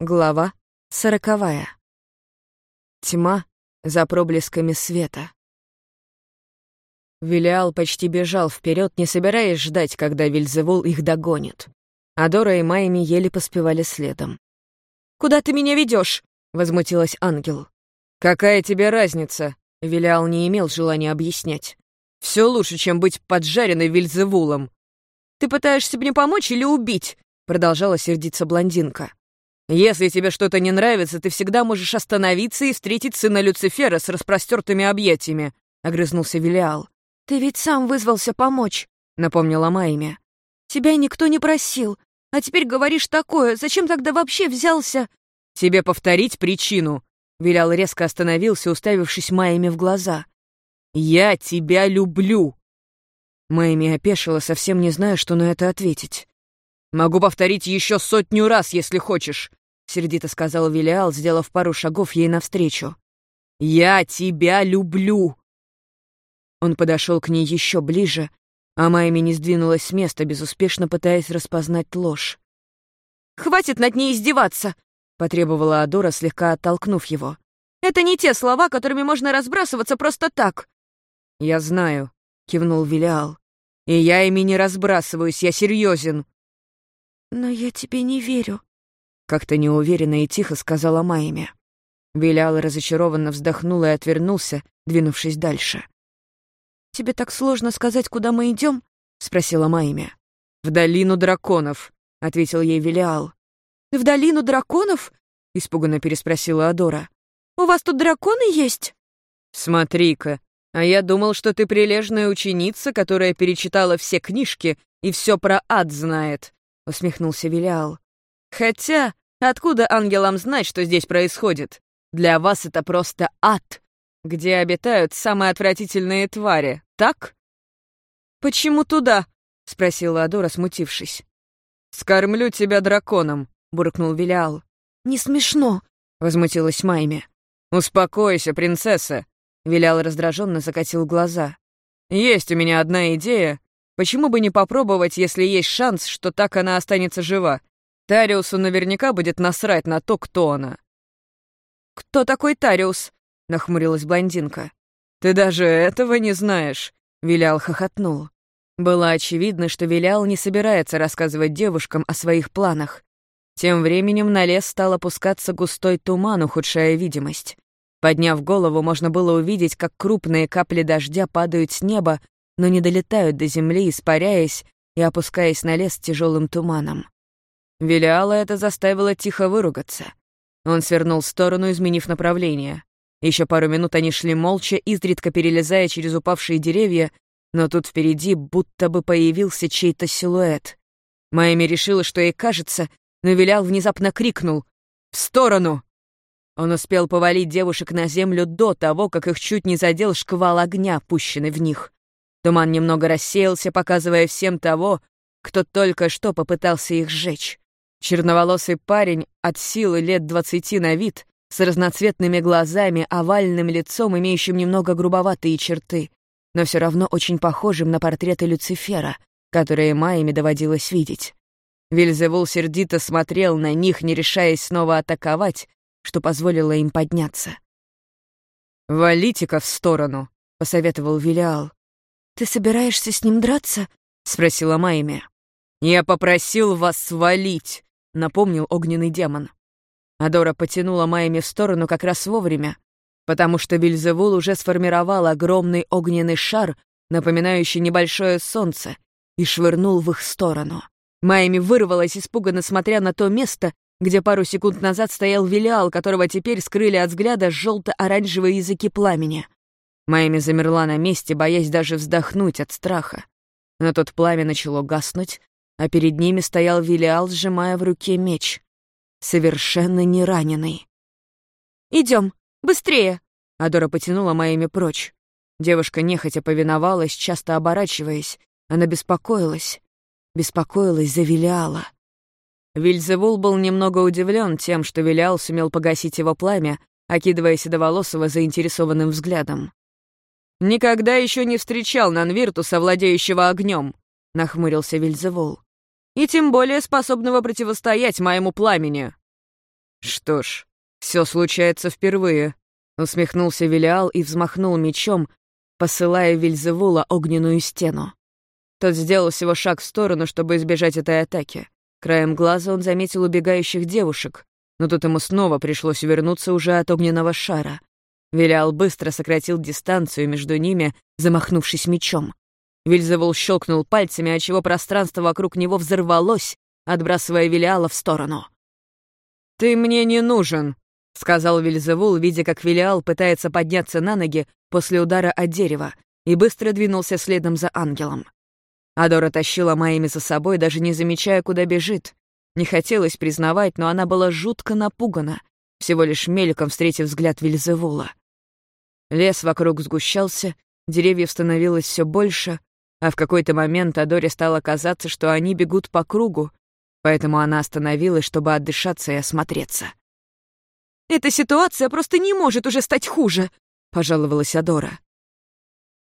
Глава сороковая. Тьма за проблесками света. Вилиал почти бежал вперед, не собираясь ждать, когда Вильзевул их догонит. Адора и Майми еле поспевали следом. «Куда ты меня ведешь? возмутилась ангел. «Какая тебе разница?» — Вилиал не имел желания объяснять. Все лучше, чем быть поджаренной Вильзевулом». «Ты пытаешься мне помочь или убить?» — продолжала сердиться блондинка. Если тебе что-то не нравится, ты всегда можешь остановиться и встретить сына Люцифера с распростертыми объятиями», — огрызнулся Велиал. «Ты ведь сам вызвался помочь», — напомнила Майми. «Тебя никто не просил. А теперь говоришь такое. Зачем тогда вообще взялся?» «Тебе повторить причину». Вилял резко остановился, уставившись Майми в глаза. «Я тебя люблю!» Майми опешила, совсем не зная, что на это ответить. «Могу повторить еще сотню раз, если хочешь. — сердито сказал Вилиал, сделав пару шагов ей навстречу. «Я тебя люблю!» Он подошел к ней еще ближе, а Майми не сдвинулась с места, безуспешно пытаясь распознать ложь. «Хватит над ней издеваться!» — потребовала Адора, слегка оттолкнув его. «Это не те слова, которыми можно разбрасываться просто так!» «Я знаю», — кивнул Вилиал. «И я ими не разбрасываюсь, я серьезен. «Но я тебе не верю», как-то неуверенно и тихо сказала Майме. Вилял разочарованно вздохнул и отвернулся, двинувшись дальше. «Тебе так сложно сказать, куда мы идем? спросила Майме. «В долину драконов», — ответил ей Велиал. «В долину драконов?» — испуганно переспросила Адора. «У вас тут драконы есть?» «Смотри-ка, а я думал, что ты прилежная ученица, которая перечитала все книжки и все про ад знает», — усмехнулся Велиал. «Хотя Откуда ангелам знать, что здесь происходит? Для вас это просто ад, где обитают самые отвратительные твари, так? «Почему туда?» — спросила Адора, смутившись. «Скормлю тебя драконом», — буркнул Вилиал. «Не смешно», — возмутилась Майми. «Успокойся, принцесса», — Вилял раздраженно закатил глаза. «Есть у меня одна идея. Почему бы не попробовать, если есть шанс, что так она останется жива? Тариусу наверняка будет насрать на то, кто она. «Кто такой Тариус?» — нахмурилась блондинка. «Ты даже этого не знаешь», — Вилял хохотнул. Было очевидно, что Вилял не собирается рассказывать девушкам о своих планах. Тем временем на лес стал опускаться густой туман, ухудшая видимость. Подняв голову, можно было увидеть, как крупные капли дождя падают с неба, но не долетают до земли, испаряясь и опускаясь на лес тяжелым туманом. Велиала это заставило тихо выругаться. Он свернул в сторону, изменив направление. Еще пару минут они шли молча, изредка перелезая через упавшие деревья, но тут впереди будто бы появился чей-то силуэт. Майми решила, что ей кажется, но Вилял внезапно крикнул «В сторону!». Он успел повалить девушек на землю до того, как их чуть не задел шквал огня, пущенный в них. Туман немного рассеялся, показывая всем того, кто только что попытался их сжечь. Черноволосый парень от силы лет двадцати на вид, с разноцветными глазами, овальным лицом, имеющим немного грубоватые черты, но все равно очень похожим на портреты Люцифера, которые Майями доводилось видеть. Вильзевул сердито смотрел на них, не решаясь снова атаковать, что позволило им подняться. «Валите-ка в сторону», — посоветовал Вилиал. «Ты собираешься с ним драться?» — спросила Майми. «Я попросил вас свалить», — напомнил огненный демон. Адора потянула Майами в сторону как раз вовремя, потому что Бельзевул уже сформировал огромный огненный шар, напоминающий небольшое солнце, и швырнул в их сторону. Майами вырвалась, испуганно смотря на то место, где пару секунд назад стоял Велиал, которого теперь скрыли от взгляда желто-оранжевые языки пламени. Майами замерла на месте, боясь даже вздохнуть от страха. Но тут пламя начало гаснуть, а перед ними стоял Вилиал, сжимая в руке меч. Совершенно не раненый. «Идем, быстрее!» Адора потянула моими прочь. Девушка нехотя повиновалась, часто оборачиваясь. Она беспокоилась. Беспокоилась за Вилиала. Вильзевул был немного удивлен тем, что Вилиал сумел погасить его пламя, окидывая Седоволосого заинтересованным взглядом. «Никогда еще не встречал Нанвиртуса, владеющего огнем», — нахмурился Вильзевул и тем более способного противостоять моему пламени». «Что ж, все случается впервые», — усмехнулся Велиал и взмахнул мечом, посылая Вильзевула огненную стену. Тот сделал всего шаг в сторону, чтобы избежать этой атаки. Краем глаза он заметил убегающих девушек, но тут ему снова пришлось вернуться уже от огненного шара. Велиал быстро сократил дистанцию между ними, замахнувшись мечом. Вильзевул щелкнул пальцами, отчего пространство вокруг него взорвалось, отбрасывая Велиала в сторону. «Ты мне не нужен», — сказал Вильзевул, видя, как Велиал пытается подняться на ноги после удара от дерева, и быстро двинулся следом за ангелом. Адора тащила Майами за собой, даже не замечая, куда бежит. Не хотелось признавать, но она была жутко напугана, всего лишь мельком встретив взгляд Вильзевула. Лес вокруг сгущался, деревьев становилось все больше, а в какой-то момент Адоре стало казаться, что они бегут по кругу, поэтому она остановилась, чтобы отдышаться и осмотреться. «Эта ситуация просто не может уже стать хуже», — пожаловалась Адора.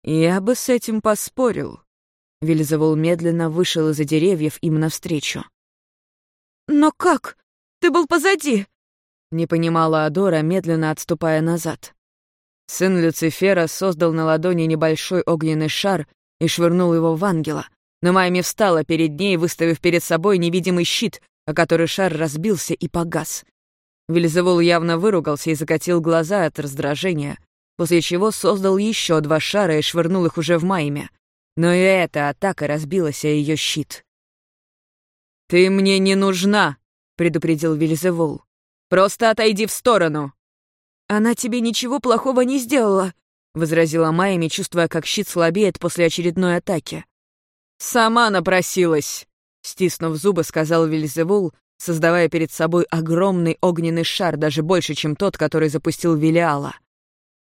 «Я бы с этим поспорил», Вильзевул медленно вышел из-за деревьев им навстречу. «Но как? Ты был позади!» Не понимала Адора, медленно отступая назад. Сын Люцифера создал на ладони небольшой огненный шар и швырнул его в ангела, но Майми встала перед ней, выставив перед собой невидимый щит, о который шар разбился и погас. Вильзевул явно выругался и закатил глаза от раздражения, после чего создал еще два шара и швырнул их уже в Майме. Но и эта атака разбилась о ее щит. «Ты мне не нужна», — предупредил Вильзевул. «Просто отойди в сторону». «Она тебе ничего плохого не сделала», — возразила Майами, чувствуя, как щит слабеет после очередной атаки. «Сама напросилась», — стиснув зубы, сказал Вильзевул, создавая перед собой огромный огненный шар, даже больше, чем тот, который запустил Вилиала.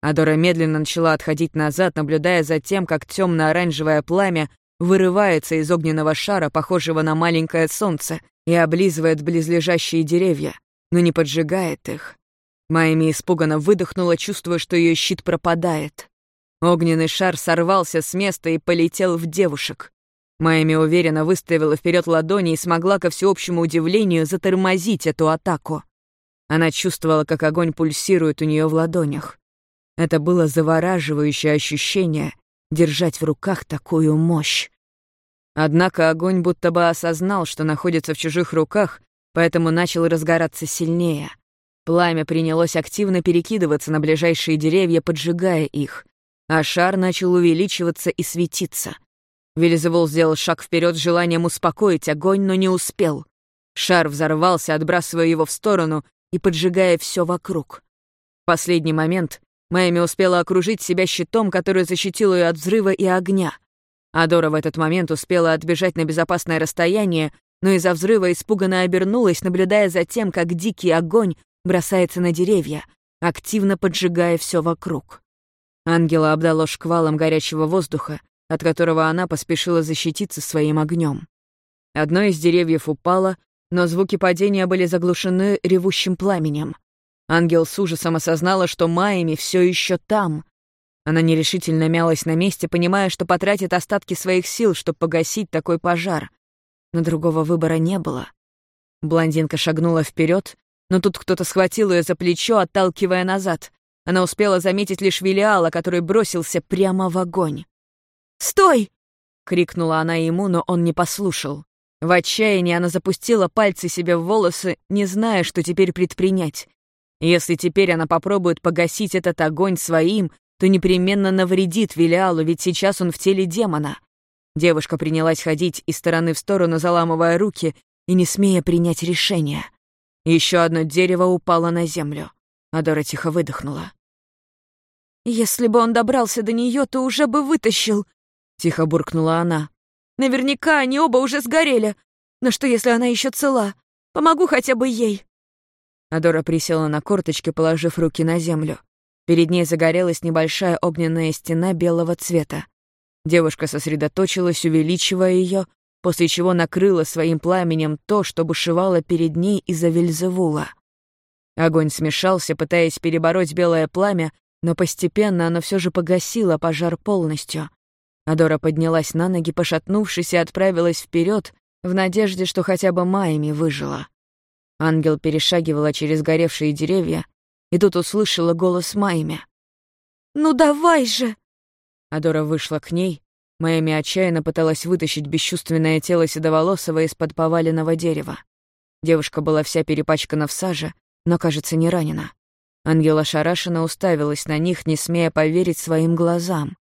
Адора медленно начала отходить назад, наблюдая за тем, как темно-оранжевое пламя вырывается из огненного шара, похожего на маленькое солнце, и облизывает близлежащие деревья, но не поджигает их. Майми испуганно выдохнула, чувствуя, что ее щит пропадает. Огненный шар сорвался с места и полетел в девушек. Майми уверенно выставила вперед ладони и смогла, ко всеобщему удивлению, затормозить эту атаку. Она чувствовала, как огонь пульсирует у нее в ладонях. Это было завораживающее ощущение держать в руках такую мощь. Однако огонь будто бы осознал, что находится в чужих руках, поэтому начал разгораться сильнее. Пламя принялось активно перекидываться на ближайшие деревья, поджигая их, а шар начал увеличиваться и светиться. Велизевол сделал шаг вперед с желанием успокоить огонь, но не успел. Шар взорвался, отбрасывая его в сторону и поджигая все вокруг. В последний момент Майми успела окружить себя щитом, который защитил ее от взрыва и огня. Адора в этот момент успела отбежать на безопасное расстояние, но из-за взрыва испуганно обернулась, наблюдая за тем, как дикий огонь бросается на деревья, активно поджигая все вокруг. Ангела обдало шквалом горячего воздуха, от которого она поспешила защититься своим огнем. Одно из деревьев упало, но звуки падения были заглушены ревущим пламенем. Ангел с ужасом осознала, что Майами все еще там. Она нерешительно мялась на месте, понимая, что потратит остатки своих сил, чтобы погасить такой пожар. Но другого выбора не было. Блондинка шагнула вперед, но тут кто-то схватил ее за плечо, отталкивая назад. Она успела заметить лишь Велиала, который бросился прямо в огонь. «Стой!» — крикнула она ему, но он не послушал. В отчаянии она запустила пальцы себе в волосы, не зная, что теперь предпринять. Если теперь она попробует погасить этот огонь своим, то непременно навредит Велиалу, ведь сейчас он в теле демона. Девушка принялась ходить из стороны в сторону, заламывая руки и не смея принять решение. Еще одно дерево упало на землю. Адора тихо выдохнула. «Если бы он добрался до нее, то уже бы вытащил», — тихо буркнула она. «Наверняка они оба уже сгорели. Но что, если она еще цела? Помогу хотя бы ей». Адора присела на корточки, положив руки на землю. Перед ней загорелась небольшая огненная стена белого цвета. Девушка сосредоточилась, увеличивая ее, после чего накрыла своим пламенем то, что бушевало перед ней из-за Вельзевула. Огонь смешался, пытаясь перебороть белое пламя, но постепенно оно все же погасило пожар полностью. Адора поднялась на ноги, пошатнувшись, и отправилась вперед в надежде, что хотя бы Майми выжила. Ангел перешагивала через горевшие деревья, и тут услышала голос Майми. «Ну давай же!» Адора вышла к ней. Майми отчаянно пыталась вытащить бесчувственное тело Седоволосого из-под поваленного дерева. Девушка была вся перепачкана в саже, но, кажется, не ранена. Ангела ошарашенно уставилась на них, не смея поверить своим глазам.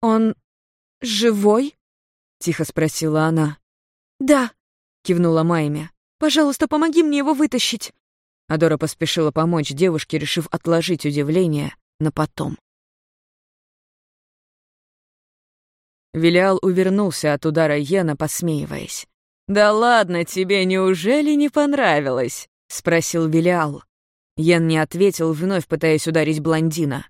«Он живой?» — тихо спросила она. «Да», — кивнула Майми. «Пожалуйста, помоги мне его вытащить». Адора поспешила помочь девушке, решив отложить удивление на потом. Вилиал увернулся от удара Йена, посмеиваясь. «Да ладно тебе, неужели не понравилось?» — спросил Вилиал. Йен не ответил, вновь пытаясь ударить блондина.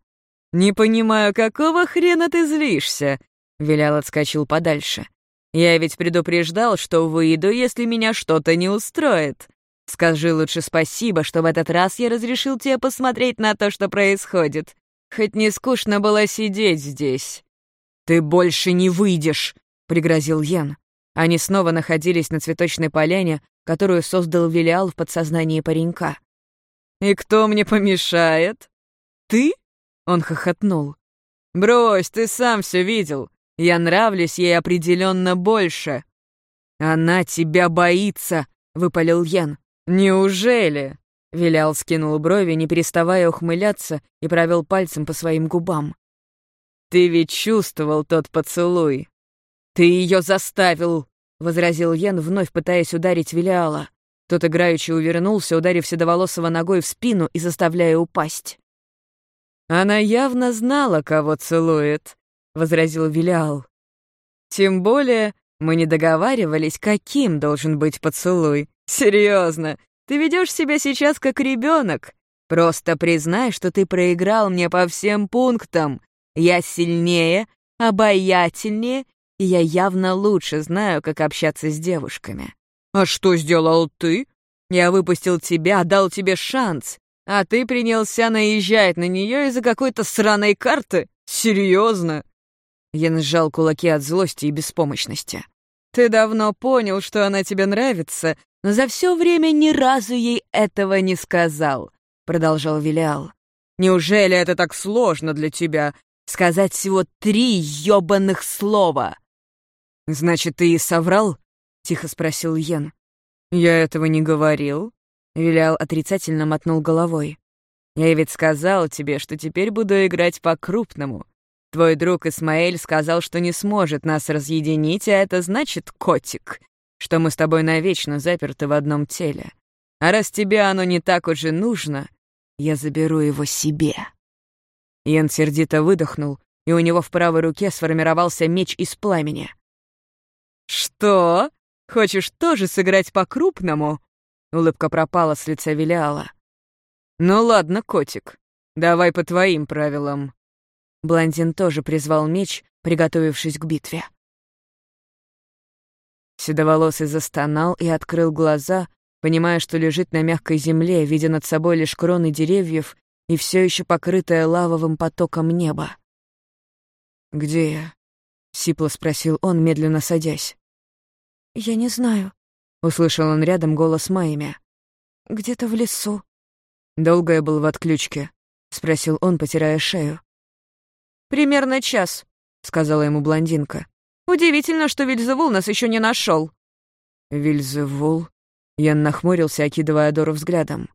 «Не понимаю, какого хрена ты злишься?» Вилял отскочил подальше. «Я ведь предупреждал, что выйду, если меня что-то не устроит. Скажи лучше спасибо, что в этот раз я разрешил тебе посмотреть на то, что происходит. Хоть не скучно было сидеть здесь». «Ты больше не выйдешь», — пригрозил Йен. Они снова находились на цветочной поляне, которую создал Вилиал в подсознании паренька. «И кто мне помешает?» «Ты?» — он хохотнул. «Брось, ты сам все видел. Я нравлюсь ей определенно больше». «Она тебя боится», — выпалил Ян. «Неужели?» Вилял скинул брови, не переставая ухмыляться, и провел пальцем по своим губам. «Ты ведь чувствовал тот поцелуй!» «Ты ее заставил!» — возразил Ян, вновь пытаясь ударить Вилиала. Тот играючи увернулся, ударив Седоволосого ногой в спину и заставляя упасть. «Она явно знала, кого целует», — возразил Вилиал. «Тем более мы не договаривались, каким должен быть поцелуй. Серьезно, ты ведешь себя сейчас как ребенок. Просто признай, что ты проиграл мне по всем пунктам. Я сильнее, обаятельнее, и я явно лучше знаю, как общаться с девушками. А что сделал ты? Я выпустил тебя, дал тебе шанс, а ты принялся наезжать на нее из-за какой-то сраной карты? Серьезно? Я сжал кулаки от злости и беспомощности. Ты давно понял, что она тебе нравится, но за все время ни разу ей этого не сказал, продолжал Вилиал. Неужели это так сложно для тебя? Сказать всего три ёбаных слова. Значит, ты и соврал? Тихо спросил Йен. Я этого не говорил. Вилял отрицательно мотнул головой. Я ведь сказал тебе, что теперь буду играть по-крупному. Твой друг Исмаэль сказал, что не сможет нас разъединить, а это значит, котик, что мы с тобой навечно заперты в одном теле. А раз тебе оно не так уже нужно, я заберу его себе». Ян сердито выдохнул, и у него в правой руке сформировался меч из пламени. «Что? Хочешь тоже сыграть по-крупному?» Улыбка пропала с лица Вилиала. «Ну ладно, котик, давай по твоим правилам». Блондин тоже призвал меч, приготовившись к битве. Седоволосый застонал и открыл глаза, понимая, что лежит на мягкой земле, видя над собой лишь кроны деревьев и все еще покрытое лавовым потоком небо. «Где я?» — сипло спросил он, медленно садясь. «Я не знаю», — услышал он рядом голос Майми. «Где-то в лесу». «Долго я был в отключке?» — спросил он, потирая шею. «Примерно час», — сказала ему блондинка. Удивительно, что Вильзевул нас еще не нашел. Вильзевул? Ян нахмурился, окидывая Дору взглядом.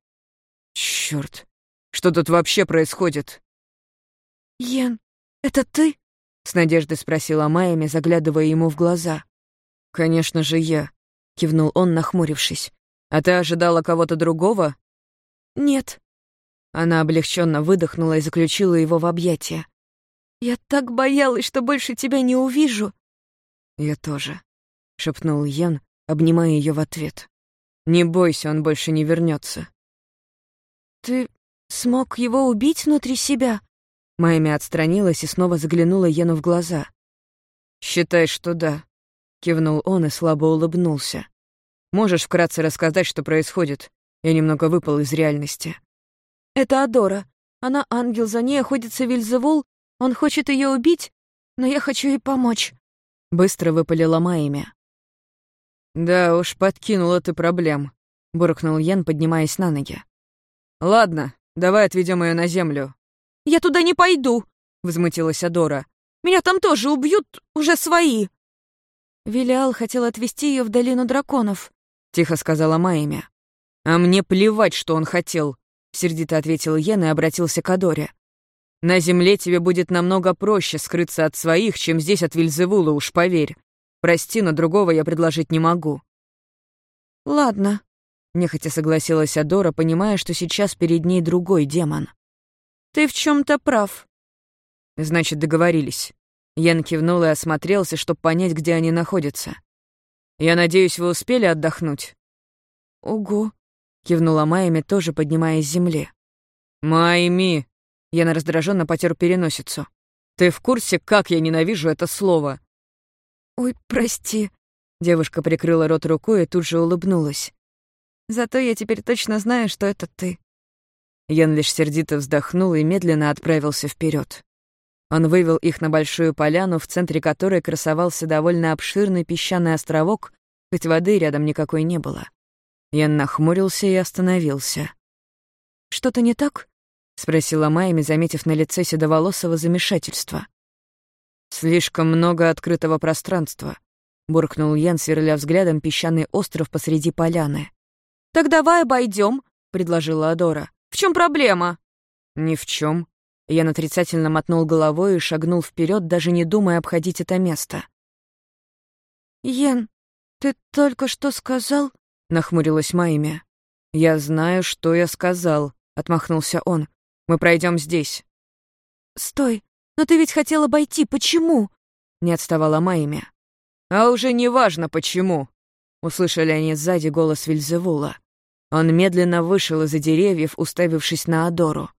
Черт, что тут вообще происходит? Ян, это ты? С надеждой спросила Майями, заглядывая ему в глаза. «Конечно же я», — кивнул он, нахмурившись. «А ты ожидала кого-то другого?» «Нет». Она облегченно выдохнула и заключила его в объятия. «Я так боялась, что больше тебя не увижу. «Я тоже», — шепнул Ян, обнимая ее в ответ. «Не бойся, он больше не вернется. «Ты смог его убить внутри себя?» Майми отстранилась и снова заглянула Яну в глаза. «Считай, что да», — кивнул он и слабо улыбнулся. «Можешь вкратце рассказать, что происходит? Я немного выпал из реальности». «Это Адора. Она ангел, за ней охотится Вильзевул. Он хочет ее убить, но я хочу ей помочь». Быстро выпалила Майми. «Да уж, подкинула ты проблем», — буркнул Йен, поднимаясь на ноги. «Ладно, давай отведем ее на землю». «Я туда не пойду», — возмутилась Адора. «Меня там тоже убьют, уже свои». Велиал хотел отвезти ее в долину драконов, — тихо сказала Майя. «А мне плевать, что он хотел», — сердито ответил Йен и обратился к Адоре. «На земле тебе будет намного проще скрыться от своих, чем здесь от Вильзевула, уж поверь. Прости, но другого я предложить не могу». «Ладно», — нехотя согласилась Адора, понимая, что сейчас перед ней другой демон. «Ты в чем то прав». «Значит, договорились». Ян кивнул и осмотрелся, чтобы понять, где они находятся. «Я надеюсь, вы успели отдохнуть?» «Угу», — кивнула Майми, тоже поднимаясь с земли. «Майми!» — Ян раздраженно потер переносицу. «Ты в курсе, как я ненавижу это слово?» «Ой, прости», — девушка прикрыла рот рукой и тут же улыбнулась. «Зато я теперь точно знаю, что это ты». Ян лишь сердито вздохнул и медленно отправился вперед. Он вывел их на большую поляну, в центре которой красовался довольно обширный песчаный островок, хоть воды рядом никакой не было. Ян нахмурился и остановился. «Что-то не так?» — спросила Майми, заметив на лице седоволосого замешательства. «Слишком много открытого пространства», — буркнул Ян, сверля взглядом песчаный остров посреди поляны. «Так давай обойдем, предложила Адора. «В чем проблема?» «Ни в чем. Ян отрицательно мотнул головой и шагнул вперед, даже не думая обходить это место. «Йен, ты только что сказал?» — нахмурилась Майми. «Я знаю, что я сказал», — отмахнулся он. «Мы пройдем здесь». «Стой, но ты ведь хотел обойти, почему?» — не отставала Майми. «А уже не важно, почему», — услышали они сзади голос Вильзевула. Он медленно вышел из-за деревьев, уставившись на Адору.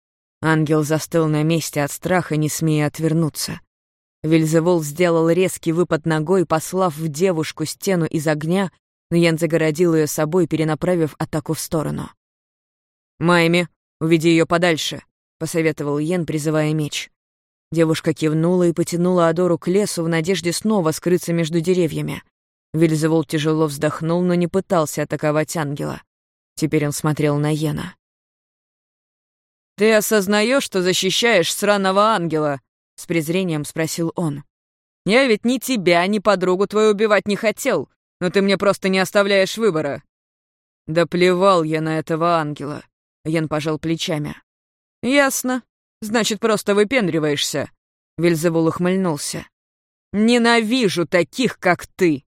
Ангел застыл на месте от страха, не смея отвернуться. Вильзевул сделал резкий выпад ногой, послав в девушку стену из огня, но Ян загородил ее собой, перенаправив атаку в сторону. «Майми, уведи ее подальше», — посоветовал Йен, призывая меч. Девушка кивнула и потянула Адору к лесу в надежде снова скрыться между деревьями. Вильзевул тяжело вздохнул, но не пытался атаковать ангела. Теперь он смотрел на Йена. «Ты осознаешь, что защищаешь сраного ангела?» — с презрением спросил он. «Я ведь ни тебя, ни подругу твою убивать не хотел, но ты мне просто не оставляешь выбора». «Да плевал я на этого ангела», — Ян пожал плечами. «Ясно. Значит, просто выпендриваешься», — Вильзевул ухмыльнулся. «Ненавижу таких, как ты!»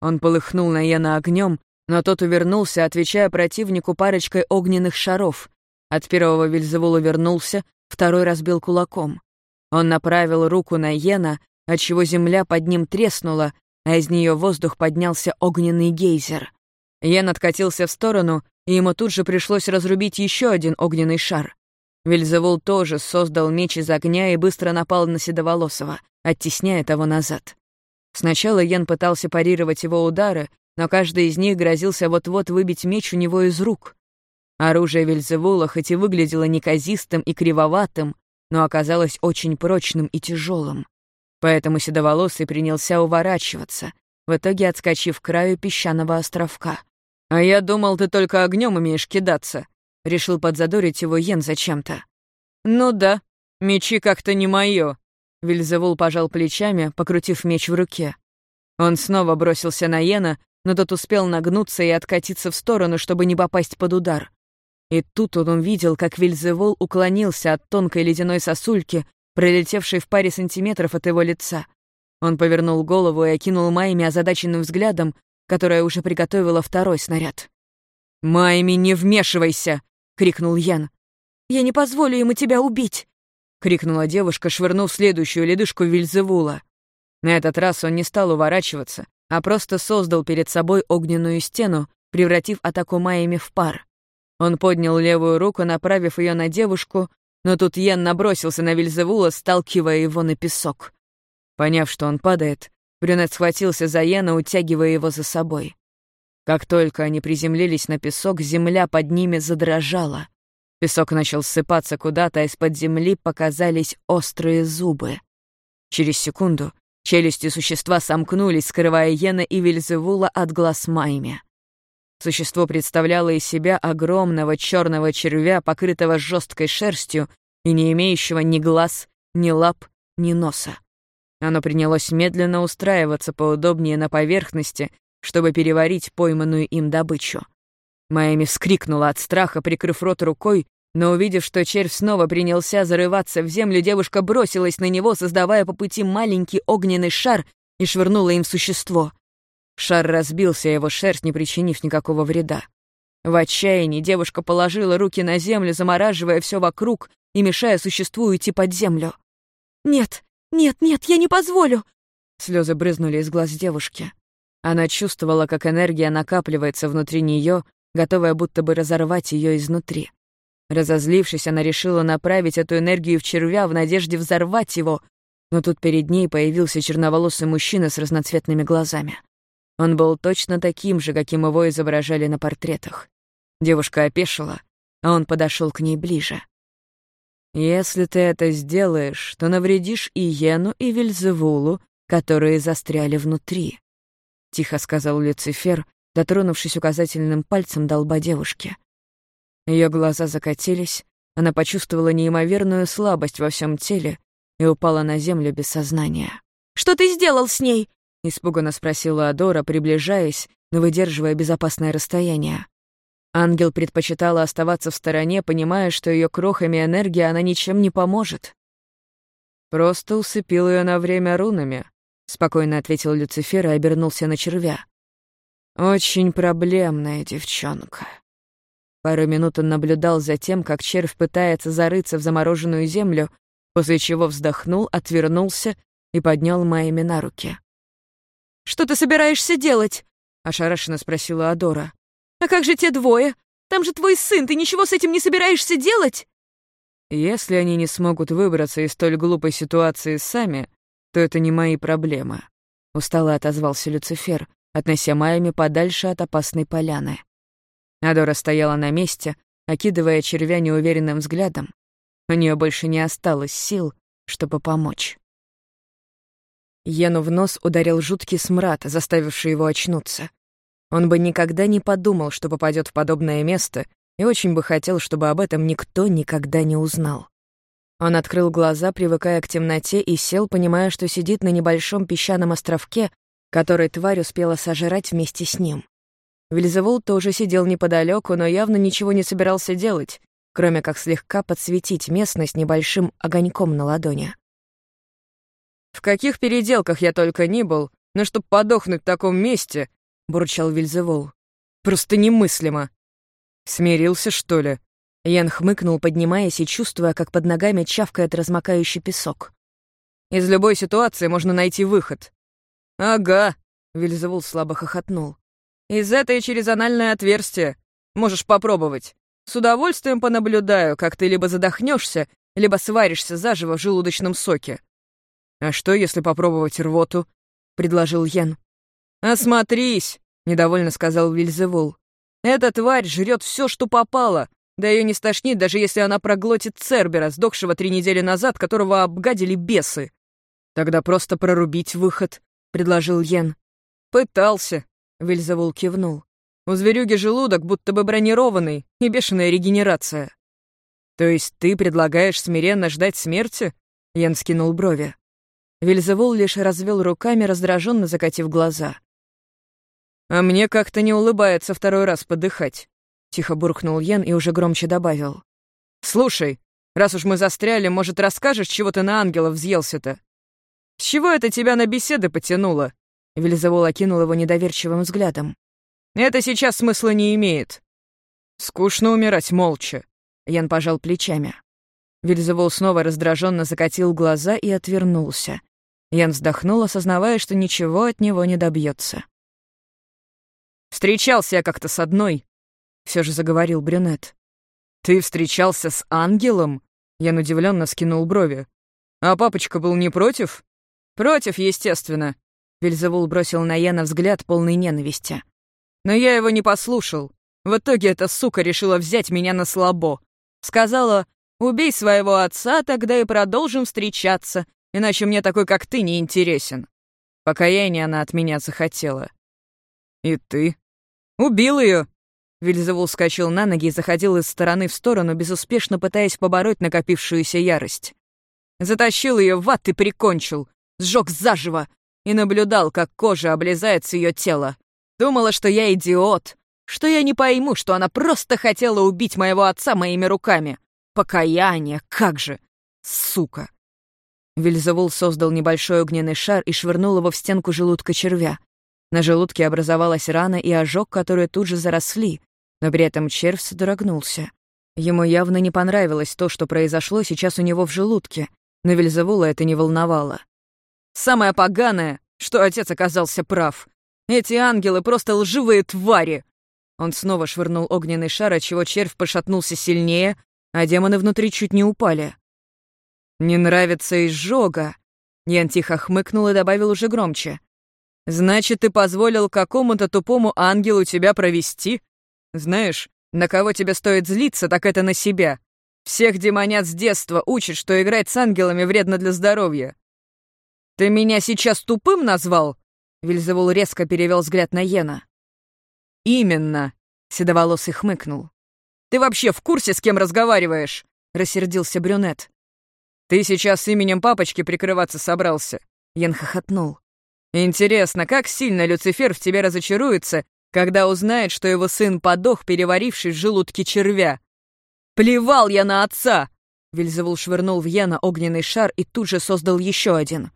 Он полыхнул на Яна огнем, но тот увернулся, отвечая противнику парочкой огненных шаров, от первого Вильзевул увернулся, второй разбил кулаком. Он направил руку на Йена, отчего земля под ним треснула, а из нее воздух поднялся огненный гейзер. Йен откатился в сторону, и ему тут же пришлось разрубить еще один огненный шар. Вильзевул тоже создал меч из огня и быстро напал на Седоволосого, оттесняя того назад. Сначала Йен пытался парировать его удары, но каждый из них грозился вот-вот выбить меч у него из рук. Оружие Вельзевула хоть и выглядело неказистым и кривоватым, но оказалось очень прочным и тяжелым. Поэтому Седоволосый принялся уворачиваться, в итоге отскочив к краю песчаного островка. «А я думал, ты только огнем умеешь кидаться», — решил подзадорить его Йен зачем-то. «Ну да, мечи как-то не моё», — Вильзевул пожал плечами, покрутив меч в руке. Он снова бросился на Йена, но тот успел нагнуться и откатиться в сторону, чтобы не попасть под удар. И тут он увидел, как Вильзевол уклонился от тонкой ледяной сосульки, пролетевшей в паре сантиметров от его лица. Он повернул голову и окинул Майми озадаченным взглядом, которая уже приготовила второй снаряд. «Майми, не вмешивайся!» — крикнул Ян. «Я не позволю ему тебя убить!» — крикнула девушка, швырнув следующую ледышку Вильзевула. На этот раз он не стал уворачиваться, а просто создал перед собой огненную стену, превратив атаку Майами в пар. Он поднял левую руку, направив ее на девушку, но тут Йен набросился на Вильзевула, сталкивая его на песок. Поняв, что он падает, брюнет схватился за Йена, утягивая его за собой. Как только они приземлились на песок, земля под ними задрожала. Песок начал ссыпаться куда-то, а из-под земли показались острые зубы. Через секунду челюсти существа сомкнулись, скрывая Йена и Вильзевула от глаз Майми. Существо представляло из себя огромного черного червя, покрытого жесткой шерстью и не имеющего ни глаз, ни лап, ни носа. Оно принялось медленно устраиваться поудобнее на поверхности, чтобы переварить пойманную им добычу. Майами вскрикнула от страха, прикрыв рот рукой, но увидев, что червь снова принялся зарываться в землю, девушка бросилась на него, создавая по пути маленький огненный шар и швырнула им существо. Шар разбился, его шерсть не причинив никакого вреда. В отчаянии девушка положила руки на землю, замораживая все вокруг и мешая существу уйти под землю. «Нет, нет, нет, я не позволю!» Слезы брызнули из глаз девушки. Она чувствовала, как энергия накапливается внутри нее, готовая будто бы разорвать ее изнутри. Разозлившись, она решила направить эту энергию в червя в надежде взорвать его, но тут перед ней появился черноволосый мужчина с разноцветными глазами. Он был точно таким же, каким его изображали на портретах. Девушка опешила, а он подошел к ней ближе. «Если ты это сделаешь, то навредишь и Йену, и Вильзевулу, которые застряли внутри», — тихо сказал Люцифер, дотронувшись указательным пальцем до лба девушки. Ее глаза закатились, она почувствовала неимоверную слабость во всем теле и упала на землю без сознания. «Что ты сделал с ней?» — испуганно спросила Адора, приближаясь, но выдерживая безопасное расстояние. Ангел предпочитала оставаться в стороне, понимая, что ее крохами энергии она ничем не поможет. «Просто усыпил ее на время рунами», — спокойно ответил Люцифер и обернулся на червя. «Очень проблемная девчонка». Пару минут он наблюдал за тем, как червь пытается зарыться в замороженную землю, после чего вздохнул, отвернулся и поднял Майами на руки. «Что ты собираешься делать?» — ошарашенно спросила Адора. А как же те двое? Там же твой сын, ты ничего с этим не собираешься делать?» «Если они не смогут выбраться из столь глупой ситуации сами, то это не мои проблемы», — устало отозвался Люцифер, относя Майами подальше от опасной поляны. Адора стояла на месте, окидывая червя неуверенным взглядом. У нее больше не осталось сил, чтобы помочь. Ену в нос ударил жуткий смрад, заставивший его очнуться. Он бы никогда не подумал, что попадет в подобное место, и очень бы хотел, чтобы об этом никто никогда не узнал. Он открыл глаза, привыкая к темноте, и сел, понимая, что сидит на небольшом песчаном островке, который тварь успела сожрать вместе с ним. Вильзевул тоже сидел неподалеку, но явно ничего не собирался делать, кроме как слегка подсветить местность небольшим огоньком на ладони. «В каких переделках я только ни был, но чтоб подохнуть в таком месте, — бурчал Вильзевол. «Просто немыслимо!» «Смирился, что ли?» Ян хмыкнул, поднимаясь и чувствуя, как под ногами чавкает размокающий песок. «Из любой ситуации можно найти выход». «Ага», — Вильзевул слабо хохотнул. «Из этой через анальное отверстие. Можешь попробовать. С удовольствием понаблюдаю, как ты либо задохнешься, либо сваришься заживо в желудочном соке». «А что, если попробовать рвоту?» — предложил Ян. «Осмотрись!» — недовольно сказал Вильзевул. «Эта тварь жрет все, что попало, да ее не стошнит, даже если она проглотит Цербера, сдохшего три недели назад, которого обгадили бесы». «Тогда просто прорубить выход», — предложил Йен. «Пытался», — Вильзевул кивнул. «У зверюги желудок будто бы бронированный и бешеная регенерация». «То есть ты предлагаешь смиренно ждать смерти?» Йен скинул брови. Вильзевул лишь развел руками, раздраженно закатив глаза. «А мне как-то не улыбается второй раз подыхать», — тихо буркнул Йен и уже громче добавил. «Слушай, раз уж мы застряли, может, расскажешь, чего ты на ангелов взъелся-то? С чего это тебя на беседы потянуло?» Вельзевол окинул его недоверчивым взглядом. «Это сейчас смысла не имеет». «Скучно умирать молча», — Ян пожал плечами. Вильзевол снова раздраженно закатил глаза и отвернулся. Ян вздохнул, осознавая, что ничего от него не добьется. Встречался я как-то с одной, все же заговорил брюнет. Ты встречался с ангелом? Я удивленно скинул брови. А папочка был не против? Против, естественно. Вильзевул бросил на Яна взгляд полный ненависти. Но я его не послушал. В итоге эта сука решила взять меня на слабо. Сказала, убей своего отца, тогда и продолжим встречаться, иначе мне такой, как ты, не интересен. Покаяние она от меня захотела. И ты? Убил ее. Вильзевул вскочил на ноги и заходил из стороны в сторону, безуспешно пытаясь побороть накопившуюся ярость. Затащил ее в ад и прикончил, сжег заживо и наблюдал, как кожа облезает с ее тела. Думала, что я идиот, что я не пойму, что она просто хотела убить моего отца моими руками. Покаяние, как же! Сука! Вильзевул создал небольшой огненный шар и швырнул его в стенку желудка червя. На желудке образовалась рана и ожог, которые тут же заросли, но при этом червь содрогнулся. Ему явно не понравилось то, что произошло сейчас у него в желудке, но Вильзевула это не волновало. «Самое поганое, что отец оказался прав. Эти ангелы просто лживые твари!» Он снова швырнул огненный шар, отчего червь пошатнулся сильнее, а демоны внутри чуть не упали. «Не нравится изжога!» Ян тихо хмыкнул и добавил уже громче. «Значит, ты позволил какому-то тупому ангелу тебя провести? Знаешь, на кого тебе стоит злиться, так это на себя. Всех демонят с детства учат, что играть с ангелами вредно для здоровья. Ты меня сейчас тупым назвал?» Вильзевул резко перевел взгляд на Йена. «Именно», — седоволосый хмыкнул. «Ты вообще в курсе, с кем разговариваешь?» — рассердился брюнет. «Ты сейчас именем папочки прикрываться собрался?» Ян хохотнул. «Интересно, как сильно Люцифер в тебе разочаруется, когда узнает, что его сын подох, переварившись в желудке червя? Плевал я на отца!» Вильзевул швырнул в Яна огненный шар и тут же создал еще один.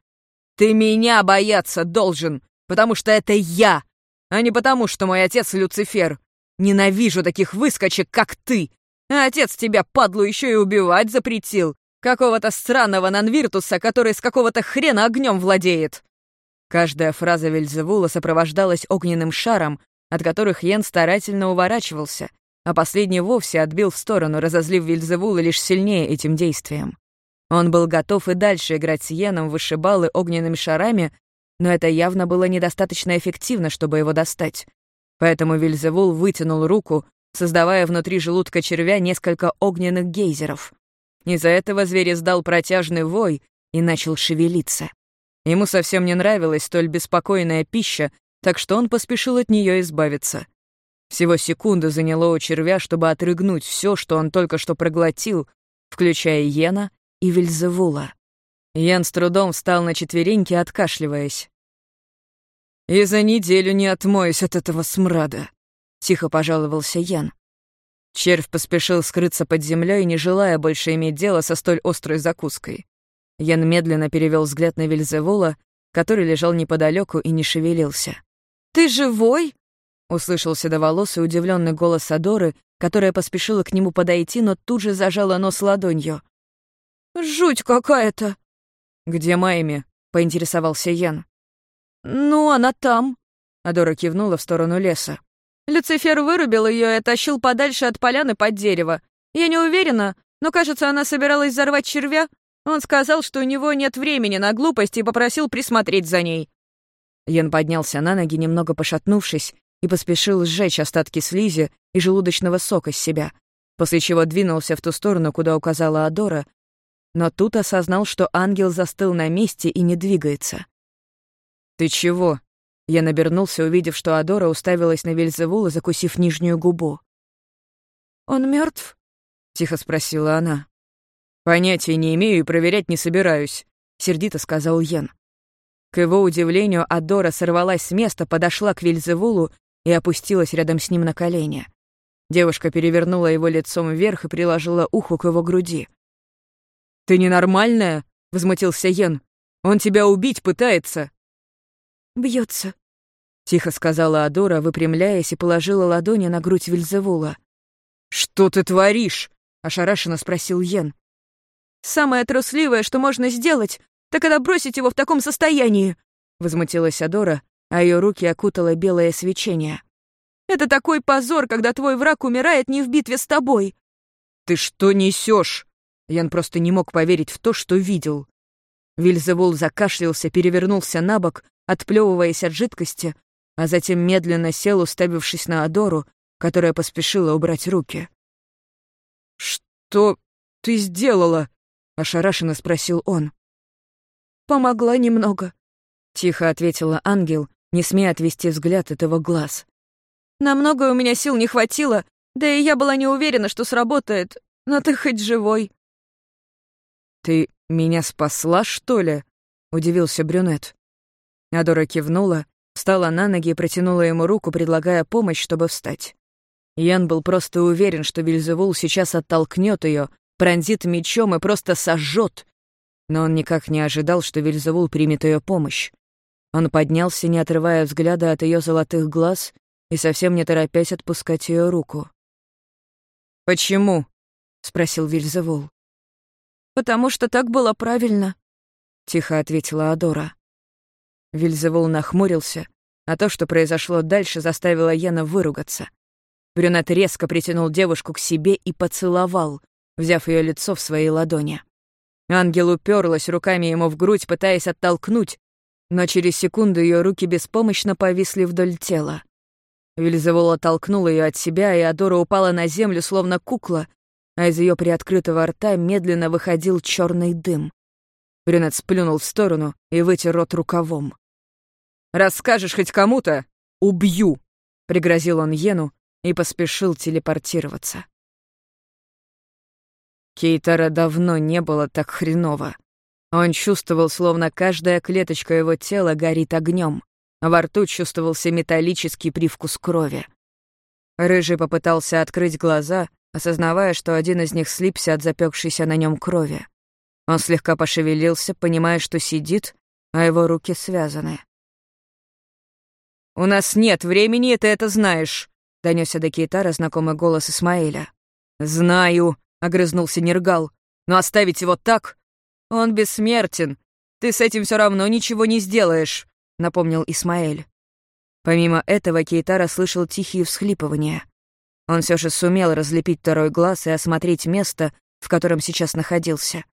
«Ты меня бояться должен, потому что это я, а не потому, что мой отец Люцифер. Ненавижу таких выскочек, как ты. А отец тебя, падлу, еще и убивать запретил. Какого-то странного Нанвиртуса, который с какого-то хрена огнем владеет. Каждая фраза Вельзевула сопровождалась огненным шаром, от которых Йен старательно уворачивался, а последний вовсе отбил в сторону, разозлив Вильзевула лишь сильнее этим действием. Он был готов и дальше играть с Йеном вышибалы огненными шарами, но это явно было недостаточно эффективно, чтобы его достать. Поэтому Вильзевул вытянул руку, создавая внутри желудка червя несколько огненных гейзеров. Из-за этого зверь издал протяжный вой и начал шевелиться. Ему совсем не нравилась столь беспокойная пища, так что он поспешил от нее избавиться. Всего секунды заняло у червя, чтобы отрыгнуть все, что он только что проглотил, включая Йена и Вильзевула. Ян с трудом встал на четвереньки, откашливаясь. «И за неделю не отмоюсь от этого смрада», — тихо пожаловался Ян. Червь поспешил скрыться под землей, не желая больше иметь дело со столь острой закуской. Ян медленно перевел взгляд на Вильзевула, который лежал неподалеку и не шевелился. «Ты живой?» — услышал седоволосый удивленный голос Адоры, которая поспешила к нему подойти, но тут же зажала нос ладонью. «Жуть какая-то!» «Где Майми?» — поинтересовался Ян. «Ну, она там», — Адора кивнула в сторону леса. «Люцифер вырубил ее и оттащил подальше от поляны под дерево. Я не уверена, но, кажется, она собиралась взорвать червя. Он сказал, что у него нет времени на глупости и попросил присмотреть за ней». Ян поднялся на ноги, немного пошатнувшись, и поспешил сжечь остатки слизи и желудочного сока с себя, после чего двинулся в ту сторону, куда указала Адора, но тут осознал, что ангел застыл на месте и не двигается. «Ты чего?» Я набернулся, увидев, что Адора уставилась на Вельзевула, закусив нижнюю губу. «Он мертв? тихо спросила она. «Понятия не имею и проверять не собираюсь», — сердито сказал Йен. К его удивлению, Адора сорвалась с места, подошла к Вильзевулу и опустилась рядом с ним на колени. Девушка перевернула его лицом вверх и приложила уху к его груди. «Ты ненормальная?» — возмутился Йен. «Он тебя убить пытается». Бьется, тихо сказала Адора, выпрямляясь и положила ладони на грудь Вильзевула. «Что ты творишь?» — ошарашенно спросил Йен. «Самое трусливое, что можно сделать, так это бросить его в таком состоянии!» — возмутилась Адора, а ее руки окутало белое свечение. «Это такой позор, когда твой враг умирает не в битве с тобой!» «Ты что несешь? Ян просто не мог поверить в то, что видел. Вильзевул закашлялся, перевернулся на бок, отплевываясь от жидкости, а затем медленно сел, уставившись на Адору, которая поспешила убрать руки. «Что ты сделала?» — ошарашенно спросил он. «Помогла немного», — тихо ответила ангел, не смея отвести взгляд от его глаз. На многое у меня сил не хватило, да и я была не уверена, что сработает, но ты хоть живой». «Ты меня спасла, что ли?» — удивился брюнет. Адора кивнула, встала на ноги и протянула ему руку, предлагая помощь, чтобы встать. Ян был просто уверен, что Вильзевул сейчас оттолкнет ее, пронзит мечом и просто сожжет. Но он никак не ожидал, что Вильзевул примет ее помощь. Он поднялся, не отрывая взгляда от ее золотых глаз и совсем не торопясь отпускать ее руку. «Почему?» — спросил Вильзевул. «Потому что так было правильно», — тихо ответила Адора. Вильзевул нахмурился, а то, что произошло дальше, заставило Йена выругаться. Брюнет резко притянул девушку к себе и поцеловал, взяв ее лицо в свои ладони. Ангел уперлась руками ему в грудь, пытаясь оттолкнуть, но через секунду ее руки беспомощно повисли вдоль тела. Вильзевол оттолкнул ее от себя, и Адора упала на землю, словно кукла, а из ее приоткрытого рта медленно выходил черный дым. Брюнет сплюнул в сторону и вытер рот рукавом. «Расскажешь хоть кому-то? Убью!» — пригрозил он Йену и поспешил телепортироваться. Кейтара давно не было так хреново. Он чувствовал, словно каждая клеточка его тела горит огнем. Во рту чувствовался металлический привкус крови. Рыжий попытался открыть глаза, осознавая, что один из них слипся от запекшейся на нем крови. Он слегка пошевелился, понимая, что сидит, а его руки связаны. «У нас нет времени, и ты это знаешь», — донесся до Кейтара знакомый голос Исмаэля. «Знаю», — огрызнулся Нергал. «Но оставить его так? Он бессмертен. Ты с этим все равно ничего не сделаешь», — напомнил Исмаэль. Помимо этого Кейтара слышал тихие всхлипывания. Он все же сумел разлепить второй глаз и осмотреть место, в котором сейчас находился.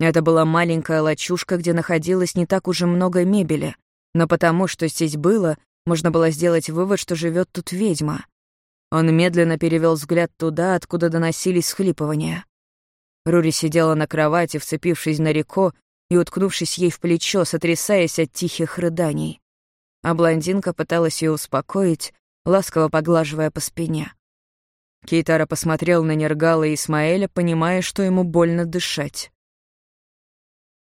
Это была маленькая лачушка, где находилось не так уже много мебели, но потому, что здесь было, можно было сделать вывод, что живет тут ведьма. Он медленно перевел взгляд туда, откуда доносились схлипывания. Рури сидела на кровати, вцепившись на реко и уткнувшись ей в плечо, сотрясаясь от тихих рыданий. А блондинка пыталась ее успокоить, ласково поглаживая по спине. Кейтара посмотрел на Нергала и Исмаэля, понимая, что ему больно дышать.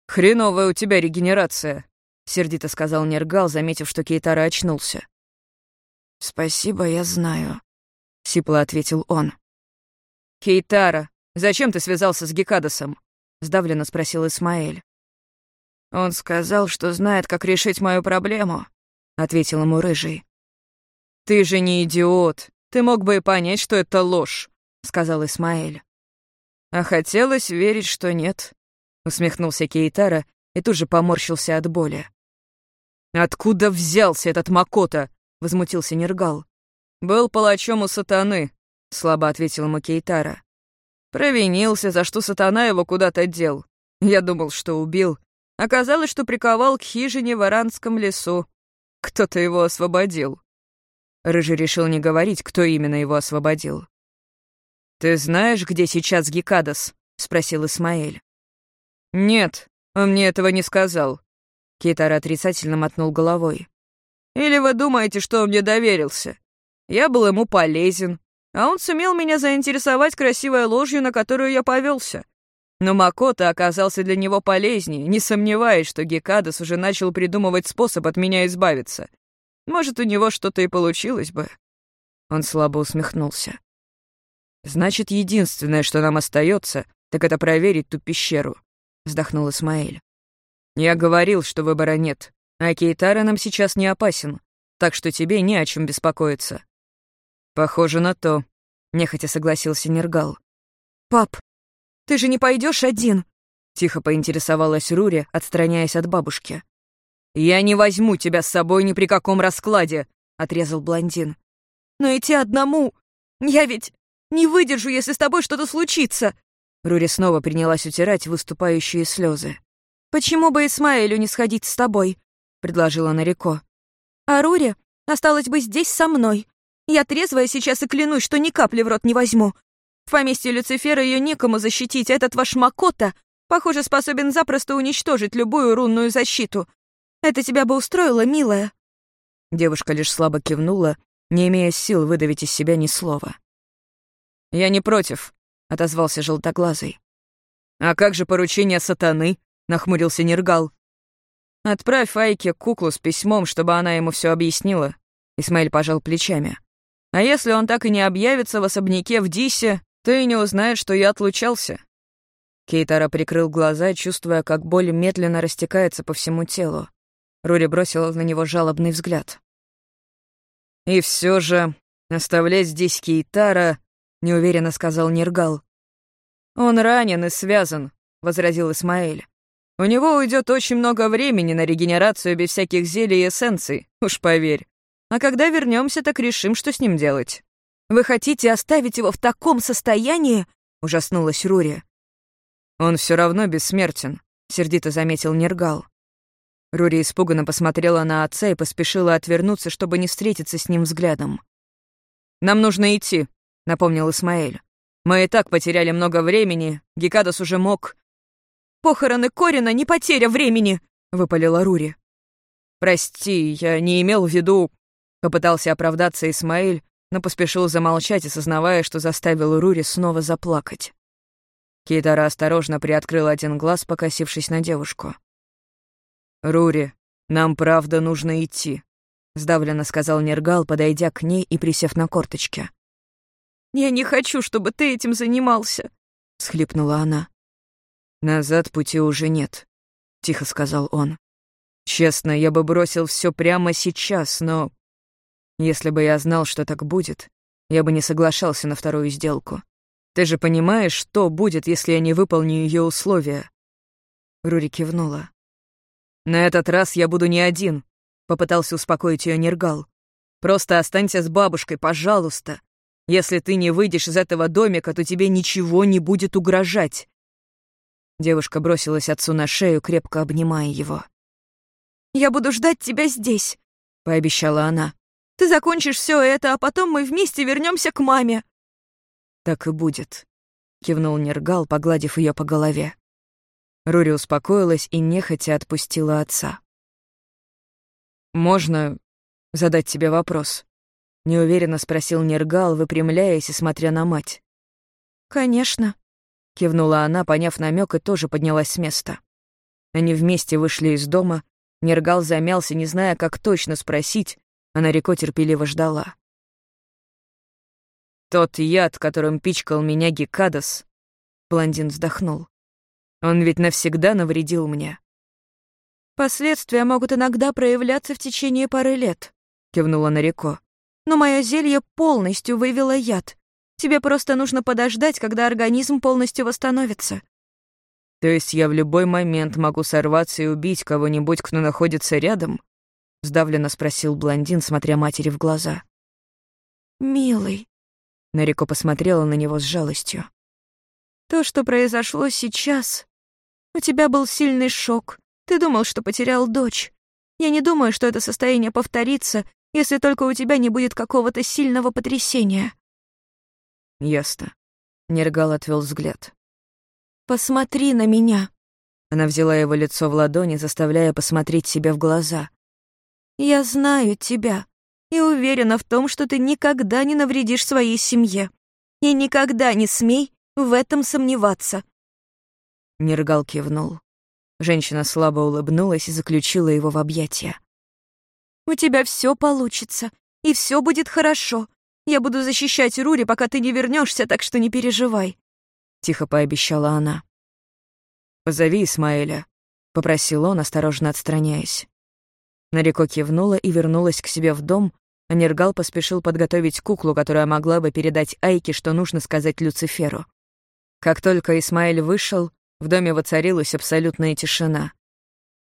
«Хреновая у тебя регенерация», — сердито сказал Нергал, заметив, что Кейтара очнулся. «Спасибо, я знаю», — сипло ответил он. «Кейтара, зачем ты связался с Гекадосом?» — сдавленно спросил Исмаэль. «Он сказал, что знает, как решить мою проблему», — ответил ему Рыжий. «Ты же не идиот. Ты мог бы и понять, что это ложь», — сказал Исмаэль. «А хотелось верить, что нет», — усмехнулся Кейтара и тут же поморщился от боли. «Откуда взялся этот Макота?» — возмутился Нергал. «Был палачом у сатаны», — слабо ответил ему Кейтара. «Провинился, за что сатана его куда-то дел. Я думал, что убил. Оказалось, что приковал к хижине в Аранском лесу. Кто-то его освободил». Рыжий решил не говорить, кто именно его освободил. «Ты знаешь, где сейчас Гекадас?» — спросил Исмаэль. «Нет, он мне этого не сказал». Кейтара отрицательно мотнул головой. Или вы думаете, что он мне доверился? Я был ему полезен, а он сумел меня заинтересовать красивой ложью, на которую я повелся. Но Макота оказался для него полезнее, не сомневаясь, что Гекадас уже начал придумывать способ от меня избавиться. Может, у него что-то и получилось бы. Он слабо усмехнулся. «Значит, единственное, что нам остается, так это проверить ту пещеру», — вздохнул Исмаэль. «Я говорил, что выбора нет. А Кейтара нам сейчас не опасен, так что тебе не о чем беспокоиться». «Похоже на то», — нехотя согласился Нергал. «Пап, ты же не пойдешь один?» — тихо поинтересовалась Рури, отстраняясь от бабушки. «Я не возьму тебя с собой ни при каком раскладе», — отрезал блондин. «Но идти одному... Я ведь не выдержу, если с тобой что-то случится!» Рури снова принялась утирать выступающие слезы. «Почему бы Исмаэлю не сходить с тобой? — предложила Нарико. «А Рури осталась бы здесь со мной. Я трезвая сейчас и клянусь, что ни капли в рот не возьму. В поместье Люцифера ее некому защитить, этот ваш Макота, похоже, способен запросто уничтожить любую рунную защиту. Это тебя бы устроило, милая?» Девушка лишь слабо кивнула не имея сил выдавить из себя ни слова. «Я не против», — отозвался желтоглазый. «А как же поручение сатаны?» — нахмурился Нергал. «Отправь Айке куклу с письмом, чтобы она ему все объяснила», — Исмаэль пожал плечами. «А если он так и не объявится в особняке в Дисе, то и не узнает, что я отлучался». Кейтара прикрыл глаза, чувствуя, как боль медленно растекается по всему телу. Рури бросила на него жалобный взгляд. «И все же оставлять здесь Кейтара», — неуверенно сказал Нергал. «Он ранен и связан», — возразил Исмаэль. «У него уйдет очень много времени на регенерацию без всяких зелий и эссенций, уж поверь. А когда вернемся, так решим, что с ним делать». «Вы хотите оставить его в таком состоянии?» — ужаснулась Рури. «Он все равно бессмертен», — сердито заметил Нергал. Рури испуганно посмотрела на отца и поспешила отвернуться, чтобы не встретиться с ним взглядом. «Нам нужно идти», — напомнил Исмаэль. «Мы и так потеряли много времени, Гекадас уже мог...» «Похороны Корина не потеря времени», — выпалила Рури. «Прости, я не имел в виду...» — попытался оправдаться Исмаэль, но поспешил замолчать, осознавая, что заставил Рури снова заплакать. Кейтара осторожно приоткрыл один глаз, покосившись на девушку. «Рури, нам правда нужно идти», — сдавленно сказал Нергал, подойдя к ней и присев на корточки. «Я не хочу, чтобы ты этим занимался», — схлипнула она. «Назад пути уже нет», — тихо сказал он. «Честно, я бы бросил все прямо сейчас, но... Если бы я знал, что так будет, я бы не соглашался на вторую сделку. Ты же понимаешь, что будет, если я не выполню ее условия?» Рури кивнула. «На этот раз я буду не один», — попытался успокоить ее Нергал. «Просто останься с бабушкой, пожалуйста. Если ты не выйдешь из этого домика, то тебе ничего не будет угрожать». Девушка бросилась отцу на шею, крепко обнимая его. «Я буду ждать тебя здесь», — пообещала она. «Ты закончишь все это, а потом мы вместе вернемся к маме». «Так и будет», — кивнул Нергал, погладив ее по голове. Рури успокоилась и нехотя отпустила отца. «Можно задать тебе вопрос?» — неуверенно спросил Нергал, выпрямляясь и смотря на мать. «Конечно», — кивнула она, поняв намек, и тоже поднялась с места. Они вместе вышли из дома, Нергал замялся, не зная, как точно спросить, а Нарико терпеливо ждала. «Тот яд, которым пичкал меня Гекадас», — блондин вздохнул. «Он ведь навсегда навредил мне». «Последствия могут иногда проявляться в течение пары лет», — кивнула Нарико. «Но мое зелье полностью вывело яд. Тебе просто нужно подождать, когда организм полностью восстановится». «То есть я в любой момент могу сорваться и убить кого-нибудь, кто находится рядом?» — сдавленно спросил блондин, смотря матери в глаза. «Милый», Нарико посмотрела на него с жалостью. «То, что произошло сейчас... У тебя был сильный шок. Ты думал, что потерял дочь. Я не думаю, что это состояние повторится, если только у тебя не будет какого-то сильного потрясения». «Ясно». Нергал отвел взгляд. «Посмотри на меня». Она взяла его лицо в ладони, заставляя посмотреть себе в глаза. «Я знаю тебя и уверена в том, что ты никогда не навредишь своей семье. И никогда не смей в этом сомневаться». Нергал кивнул. Женщина слабо улыбнулась и заключила его в объятия. «У тебя все получится, и все будет хорошо. Я буду защищать Рури, пока ты не вернешься, так что не переживай», — тихо пообещала она. «Позови Исмаэля», — попросил он, осторожно отстраняясь. Нарико кивнула и вернулась к себе в дом, а Нергал поспешил подготовить куклу, которая могла бы передать Айке, что нужно сказать Люциферу. Как только Исмаэль вышел, в доме воцарилась абсолютная тишина.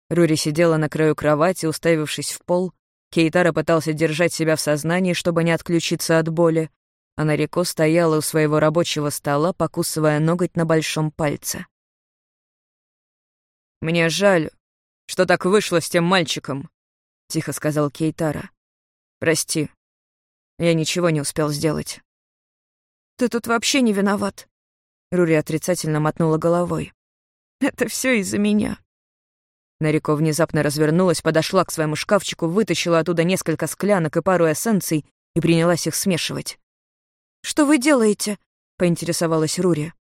Рури сидела на краю кровати, уставившись в пол. Кейтара пытался держать себя в сознании, чтобы не отключиться от боли, а Нарико стояла у своего рабочего стола, покусывая ноготь на большом пальце. «Мне жаль, что так вышло с тем мальчиком», — тихо сказал Кейтара. «Прости, я ничего не успел сделать». «Ты тут вообще не виноват», — Рури отрицательно мотнула головой. «Это все из-за меня». Нарико внезапно развернулась, подошла к своему шкафчику, вытащила оттуда несколько склянок и пару эссенций и принялась их смешивать. «Что вы делаете?» — поинтересовалась Рури.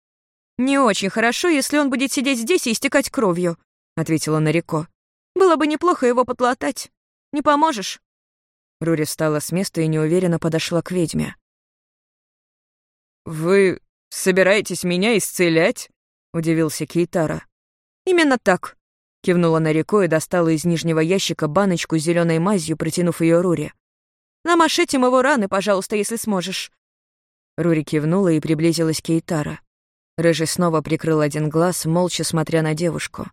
«Не очень хорошо, если он будет сидеть здесь и истекать кровью», — ответила Нарико. «Было бы неплохо его подлатать. Не поможешь?» Рури встала с места и неуверенно подошла к ведьме. «Вы собираетесь меня исцелять?» — удивился Кейтара. «Именно так», — кивнула Нарико и достала из нижнего ящика баночку с зеленой мазью, протянув ее Рури. «Намажь этим его раны, пожалуйста, если сможешь». Рури кивнула и приблизилась к Кейтара. Рыжий снова прикрыл один глаз, молча смотря на девушку.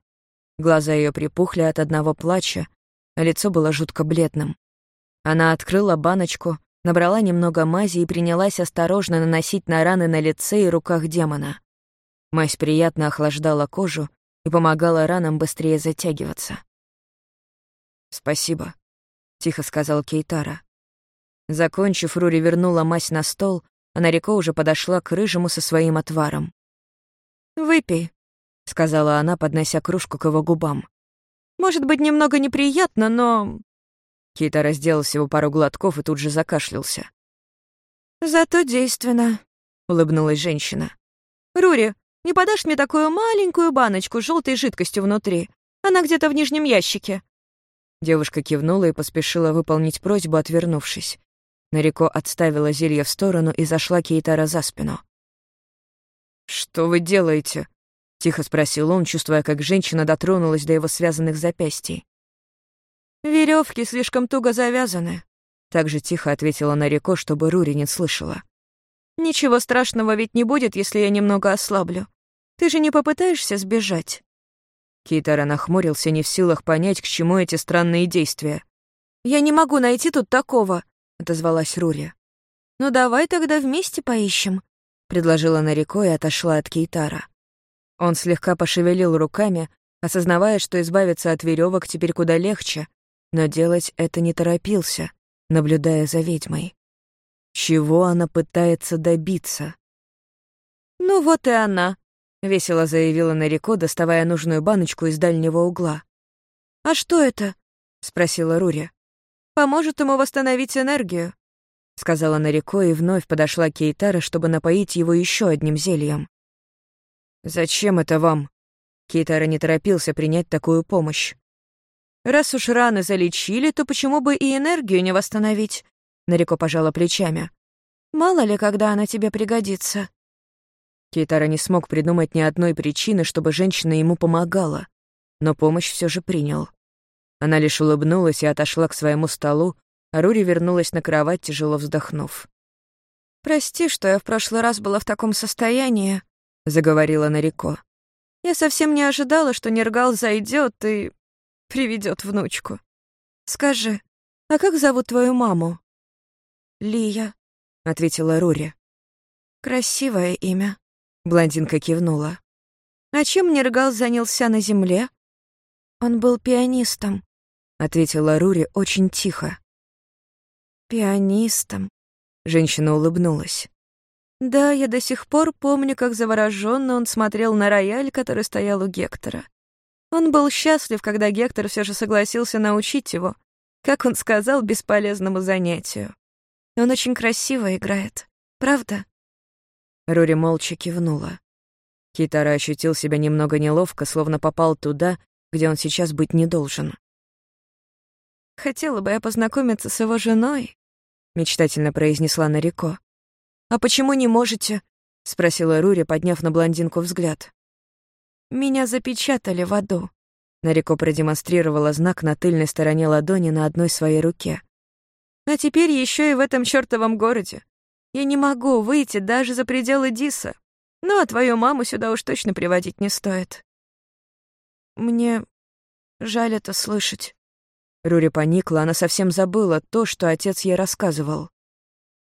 Глаза ее припухли от одного плача, а лицо было жутко бледным. Она открыла баночку, набрала немного мази и принялась осторожно наносить на раны на лице и руках демона. Мазь приятно охлаждала кожу и помогала ранам быстрее затягиваться. «Спасибо», — тихо сказал Кейтара. Закончив, Рури вернула мазь на стол, а Нарико уже подошла к рыжему со своим отваром. «Выпей», — сказала она, поднося кружку к его губам. «Может быть, немного неприятно, но...» Кита раздел всего пару глотков и тут же закашлялся. «Зато действенно», — улыбнулась женщина. «Рури, не подашь мне такую маленькую баночку с желтой жидкостью внутри? Она где-то в нижнем ящике». Девушка кивнула и поспешила выполнить просьбу, отвернувшись. Нарико отставила зелье в сторону и зашла Кейтара за спину. «Что вы делаете?» — тихо спросил он, чувствуя, как женщина дотронулась до его связанных запястий. Веревки слишком туго завязаны», — так же тихо ответила Нарико, чтобы Рури не слышала. «Ничего страшного ведь не будет, если я немного ослаблю. Ты же не попытаешься сбежать?» Кейтара нахмурился, не в силах понять, к чему эти странные действия. «Я не могу найти тут такого», — отозвалась Рури. «Ну давай тогда вместе поищем», — предложила Нарико и отошла от Кейтара. Он слегка пошевелил руками, осознавая, что избавиться от веревок теперь куда легче, но делать это не торопился, наблюдая за ведьмой. Чего она пытается добиться? «Ну вот и она», — весело заявила Нарико, доставая нужную баночку из дальнего угла. «А что это?» — спросила Рури. «Поможет ему восстановить энергию», — сказала Нарико и вновь подошла к Кейтара, чтобы напоить его еще одним зельем. «Зачем это вам?» Кейтара не торопился принять такую помощь. «Раз уж раны залечили, то почему бы и энергию не восстановить?» Нарико пожала плечами. «Мало ли, когда она тебе пригодится». Кейтара не смог придумать ни одной причины, чтобы женщина ему помогала, но помощь все же принял. Она лишь улыбнулась и отошла к своему столу, а Рури вернулась на кровать, тяжело вздохнув. «Прости, что я в прошлый раз была в таком состоянии», — заговорила Нарико. «Я совсем не ожидала, что Нергал зайдет и приведет внучку. Скажи, а как зовут твою маму?» «Лия», — ответила Рури. «Красивое имя», — блондинка кивнула. «А чем Нергал занялся на земле?» «Он был пианистом», — ответила Рури очень тихо пианистом. Женщина улыбнулась. Да, я до сих пор помню, как завороженно он смотрел на рояль, который стоял у Гектора. Он был счастлив, когда Гектор все же согласился научить его, как он сказал, бесполезному занятию. Он очень красиво играет, правда? Рори молча кивнула. Китара ощутил себя немного неловко, словно попал туда, где он сейчас быть не должен. Хотела бы я познакомиться с его женой, мечтательно произнесла Нарико. А почему не можете? спросила Рури, подняв на блондинку взгляд. Меня запечатали в аду. Нарико продемонстрировала знак на тыльной стороне ладони на одной своей руке. А теперь еще и в этом чертовом городе. Я не могу выйти даже за пределы Диса. Ну, а твою маму сюда уж точно приводить не стоит. Мне жаль это слышать. Рури поникла, она совсем забыла то, что отец ей рассказывал.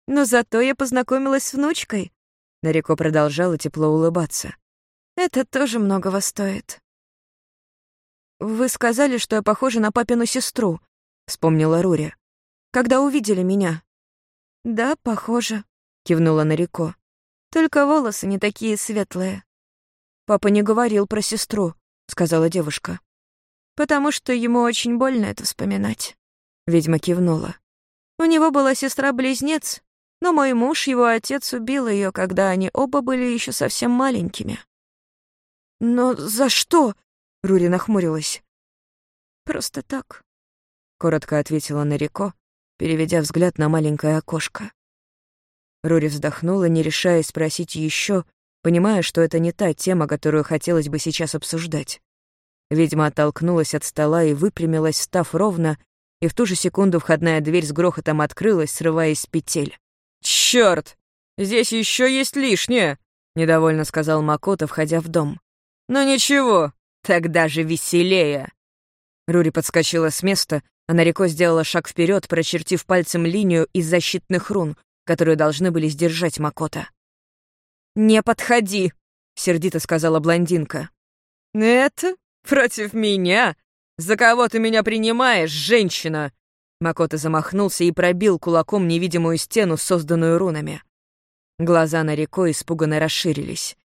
«Но зато я познакомилась с внучкой», — Нарико продолжала тепло улыбаться. «Это тоже многого стоит». «Вы сказали, что я похожа на папину сестру», — вспомнила Рури. «Когда увидели меня?» «Да, похоже», — кивнула Нарико. «Только волосы не такие светлые». «Папа не говорил про сестру», — сказала девушка потому что ему очень больно это вспоминать». Ведьма кивнула. У него была сестра-близнец, но мой муж, его отец, убил ее, когда они оба были еще совсем маленькими. «Но за что?» — Рури нахмурилась. «Просто так», — коротко ответила Нарико, переведя взгляд на маленькое окошко. Рури вздохнула, не решаясь спросить еще, понимая, что это не та тема, которую хотелось бы сейчас обсуждать. Ведьма оттолкнулась от стола и выпрямилась, став ровно, и в ту же секунду входная дверь с грохотом открылась, срываясь с петель. «Чёрт! Здесь еще есть лишнее!» — недовольно сказал Макото, входя в дом. «Ну ничего, тогда же веселее!» Рури подскочила с места, а Нарико сделала шаг вперед, прочертив пальцем линию из защитных рун, которые должны были сдержать Макота. «Не подходи!» — сердито сказала блондинка. «Это? Против меня? За кого ты меня принимаешь, женщина?» Макота замахнулся и пробил кулаком невидимую стену, созданную рунами. Глаза Нарико испуганно расширились.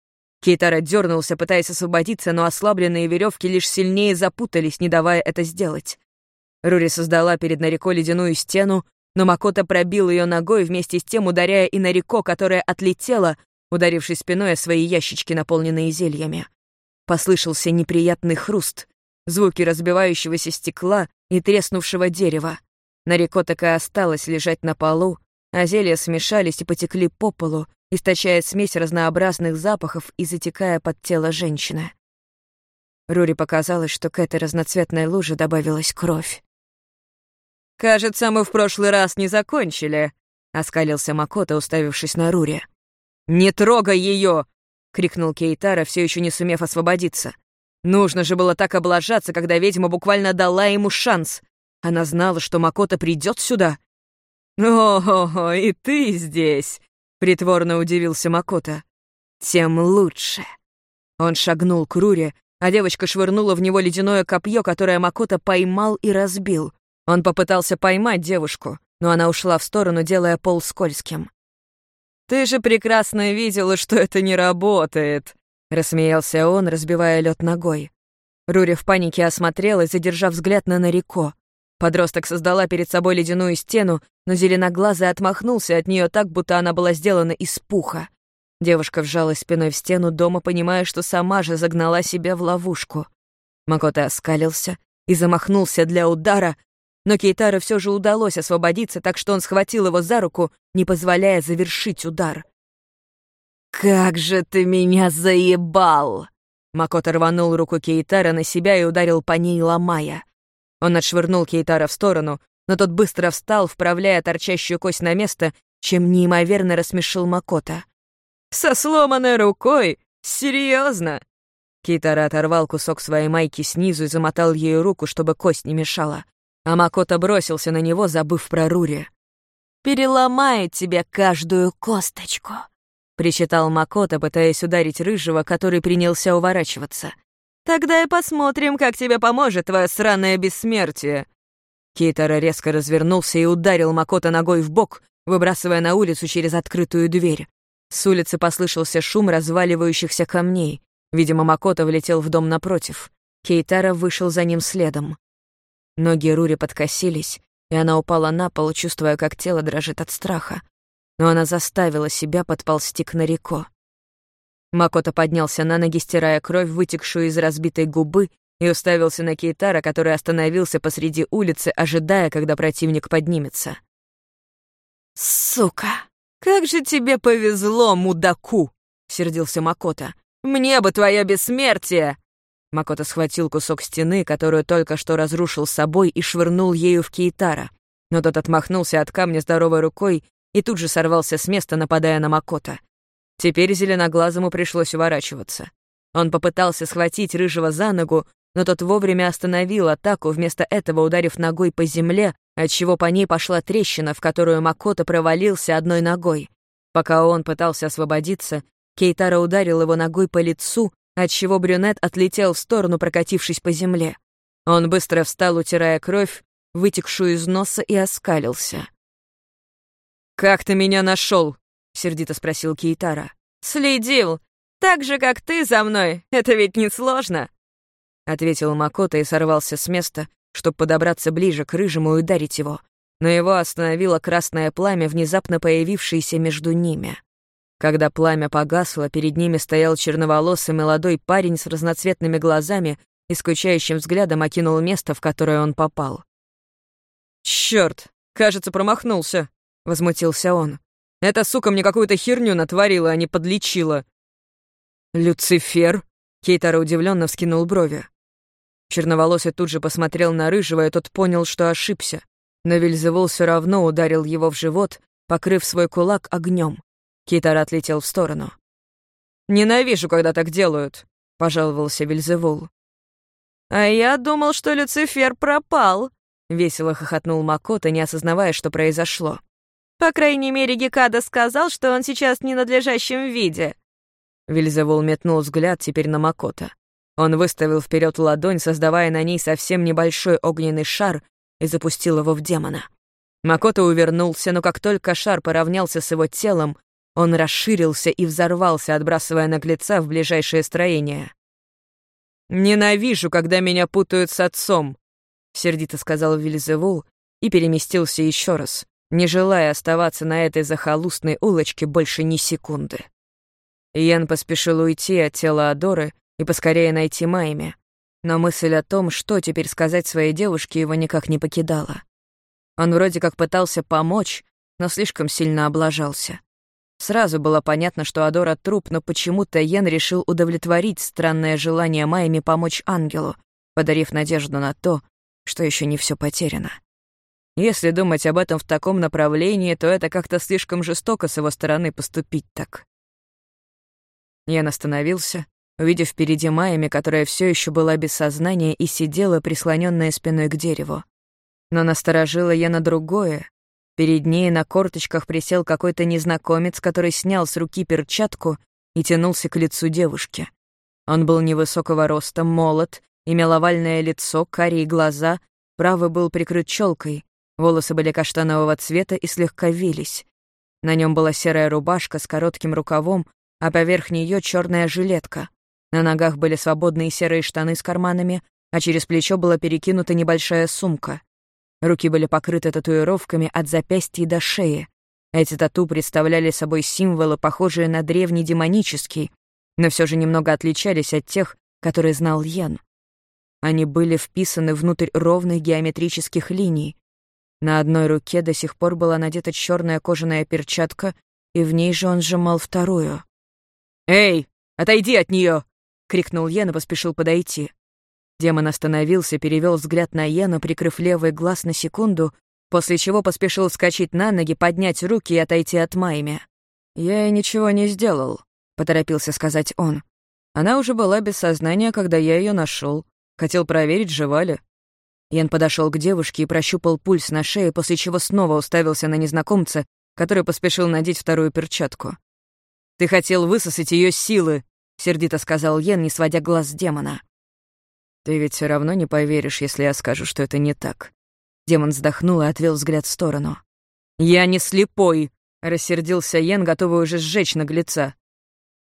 Кейтара дернулся, пытаясь освободиться, но ослабленные веревки лишь сильнее запутались, не давая это сделать. Рури создала перед Нарико ледяную стену, но Макота пробил ее ногой, вместе с тем ударяя и Нарико, которая отлетела, ударившись спиной о свои ящички, наполненные зельями. Послышался неприятный хруст, звуки разбивающегося стекла и треснувшего дерева. Нарико так и осталась лежать на полу, а зелья смешались и потекли по полу, источая смесь разнообразных запахов и затекая под тело женщины. Рури показалось, что к этой разноцветной луже добавилась кровь. «Кажется, мы в прошлый раз не закончили», — оскалился Макота, уставившись на Рури. «Не трогай ее!» — крикнул Кейтара, все еще не сумев освободиться. Нужно же было так облажаться, когда ведьма буквально дала ему шанс. Она знала, что Макота придет сюда. «О-хо-хо, и ты здесь!» Притворно удивился Макота. «Тем лучше». Он шагнул к Руре, а девочка швырнула в него ледяное копье, которое Макота поймал и разбил. Он попытался поймать девушку, но она ушла в сторону, делая пол скользким. «Ты же прекрасно видела, что это не работает», — рассмеялся он, разбивая лед ногой. Рури в панике осмотрелась, задержав взгляд на Нарико. Подросток создала перед собой ледяную стену, но зеленоглазый отмахнулся от нее так, будто она была сделана из пуха. Девушка вжалась спиной в стену дома, понимая, что сама же загнала себя в ловушку. Макото оскалился и замахнулся для удара, но Кейтару все же удалось освободиться, так что он схватил его за руку, не позволяя завершить удар. «Как же ты меня заебал!» Макото рванул руку Кейтара на себя и ударил по ней, ломая. Он отшвырнул Кейтара в сторону, но тот быстро встал, вправляя торчащую кость на место, чем неимоверно рассмешил Макота. «Со сломанной рукой? Серьезно?» Кейтара оторвал кусок своей майки снизу и замотал ею руку, чтобы кость не мешала. А Макота бросился на него, забыв про Рури. «Переломает тебе каждую косточку», — причитал Макота, пытаясь ударить Рыжего, который принялся уворачиваться. Тогда и посмотрим, как тебе поможет твое сраное бессмертие». Кейтара резко развернулся и ударил Макота ногой в бок, выбрасывая на улицу через открытую дверь. С улицы послышался шум разваливающихся камней. Видимо, Макота влетел в дом напротив. Кейтара вышел за ним следом. Ноги Рури подкосились, и она упала на пол, чувствуя, как тело дрожит от страха. Но она заставила себя подползти к Нарико. Макото поднялся на ноги, стирая кровь, вытекшую из разбитой губы, и уставился на Кейтара, который остановился посреди улицы, ожидая, когда противник поднимется. «Сука! Как же тебе повезло, мудаку!» — сердился Макото. «Мне бы твое бессмертие!» Макото схватил кусок стены, которую только что разрушил собой, и швырнул ею в Кейтара. Но тот отмахнулся от камня здоровой рукой и тут же сорвался с места, нападая на Макото. Теперь зеленоглазому пришлось уворачиваться. Он попытался схватить рыжего за ногу, но тот вовремя остановил атаку, вместо этого ударив ногой по земле, отчего по ней пошла трещина, в которую Макото провалился одной ногой. Пока он пытался освободиться, Кейтара ударил его ногой по лицу, отчего брюнет отлетел в сторону, прокатившись по земле. Он быстро встал, утирая кровь, вытекшую из носа, и оскалился. «Как ты меня нашел? — сердито спросил Кейтара. «Следил. Так же, как ты за мной. Это ведь не сложно», — ответил Макота и сорвался с места, чтобы подобраться ближе к рыжему и ударить его. но его остановило красное пламя, внезапно появившееся между ними. Когда пламя погасло, перед ними стоял черноволосый молодой парень с разноцветными глазами и скучающим взглядом окинул место, в которое он попал. «Чёрт, кажется, промахнулся», — возмутился он. «Эта сука мне какую-то херню натворила, а не подлечила». «Люцифер?» — Кейтара удивленно вскинул брови. Черноволосый тут же посмотрел на Рыжего, и тот понял, что ошибся. Но Вильзевул все равно ударил его в живот, покрыв свой кулак огнем. Китар отлетел в сторону. «Ненавижу, когда так делают», — пожаловался Вильзевул. «А я думал, что Люцифер пропал», — весело хохотнул Макота, не осознавая, что произошло. «По крайней мере, Гекада сказал, что он сейчас в ненадлежащем виде». Вильзевул метнул взгляд теперь на Макота. Он выставил вперед ладонь, создавая на ней совсем небольшой огненный шар, и запустил его в демона. Макото увернулся, но как только шар поравнялся с его телом, он расширился и взорвался, отбрасывая наглеца в ближайшее строение. «Ненавижу, когда меня путают с отцом», — сердито сказал Вильзевул и переместился еще раз, не желая оставаться на этой захолустной улочке больше ни секунды. Ян поспешил уйти от тела Адоры и поскорее найти Майми. Но мысль о том, что теперь сказать своей девушке, его никак не покидала. Он вроде как пытался помочь, но слишком сильно облажался. Сразу было понятно, что Адора труп, но почему-то Йен решил удовлетворить странное желание Майми помочь ангелу, подарив надежду на то, что еще не все потеряно. Если думать об этом в таком направлении, то это как-то слишком жестоко с его стороны поступить так. Ян остановился, увидев впереди Майами, которая все еще была без сознания и сидела, прислоненная спиной к дереву. Но насторожила я на другое. Перед ней на корточках присел какой-то незнакомец, который снял с руки перчатку и тянулся к лицу девушки. Он был невысокого роста, молод, имел овальное лицо, карие глаза, правый был прикрыт челкой, волосы были каштанового цвета и слегка вились. На нем была серая рубашка с коротким рукавом, а поверх нее черная жилетка. На ногах были свободные серые штаны с карманами, а через плечо была перекинута небольшая сумка. Руки были покрыты татуировками от запястья до шеи. Эти тату представляли собой символы, похожие на древний демонический, но все же немного отличались от тех, которые знал Йен. Они были вписаны внутрь ровных геометрических линий. На одной руке до сих пор была надета черная кожаная перчатка, и в ней же он сжимал вторую. «Эй, отойди от нее! крикнул Йен и поспешил подойти. Демон остановился, перевел взгляд на Йена, прикрыв левый глаз на секунду, после чего поспешил вскочить на ноги, поднять руки и отойти от Майми. «Я и ничего не сделал», — поторопился сказать он. «Она уже была без сознания, когда я ее нашел. Хотел проверить, жива ли». Ян подошел к девушке и прощупал пульс на шее, после чего снова уставился на незнакомца, который поспешил надеть вторую перчатку. «Ты хотел высосать ее силы», сердито сказал Йен, не сводя глаз с демона. «Ты ведь все равно не поверишь, если я скажу, что это не так». Демон вздохнул и отвел взгляд в сторону. «Я не слепой!» — рассердился Йен, готовый уже сжечь наглеца.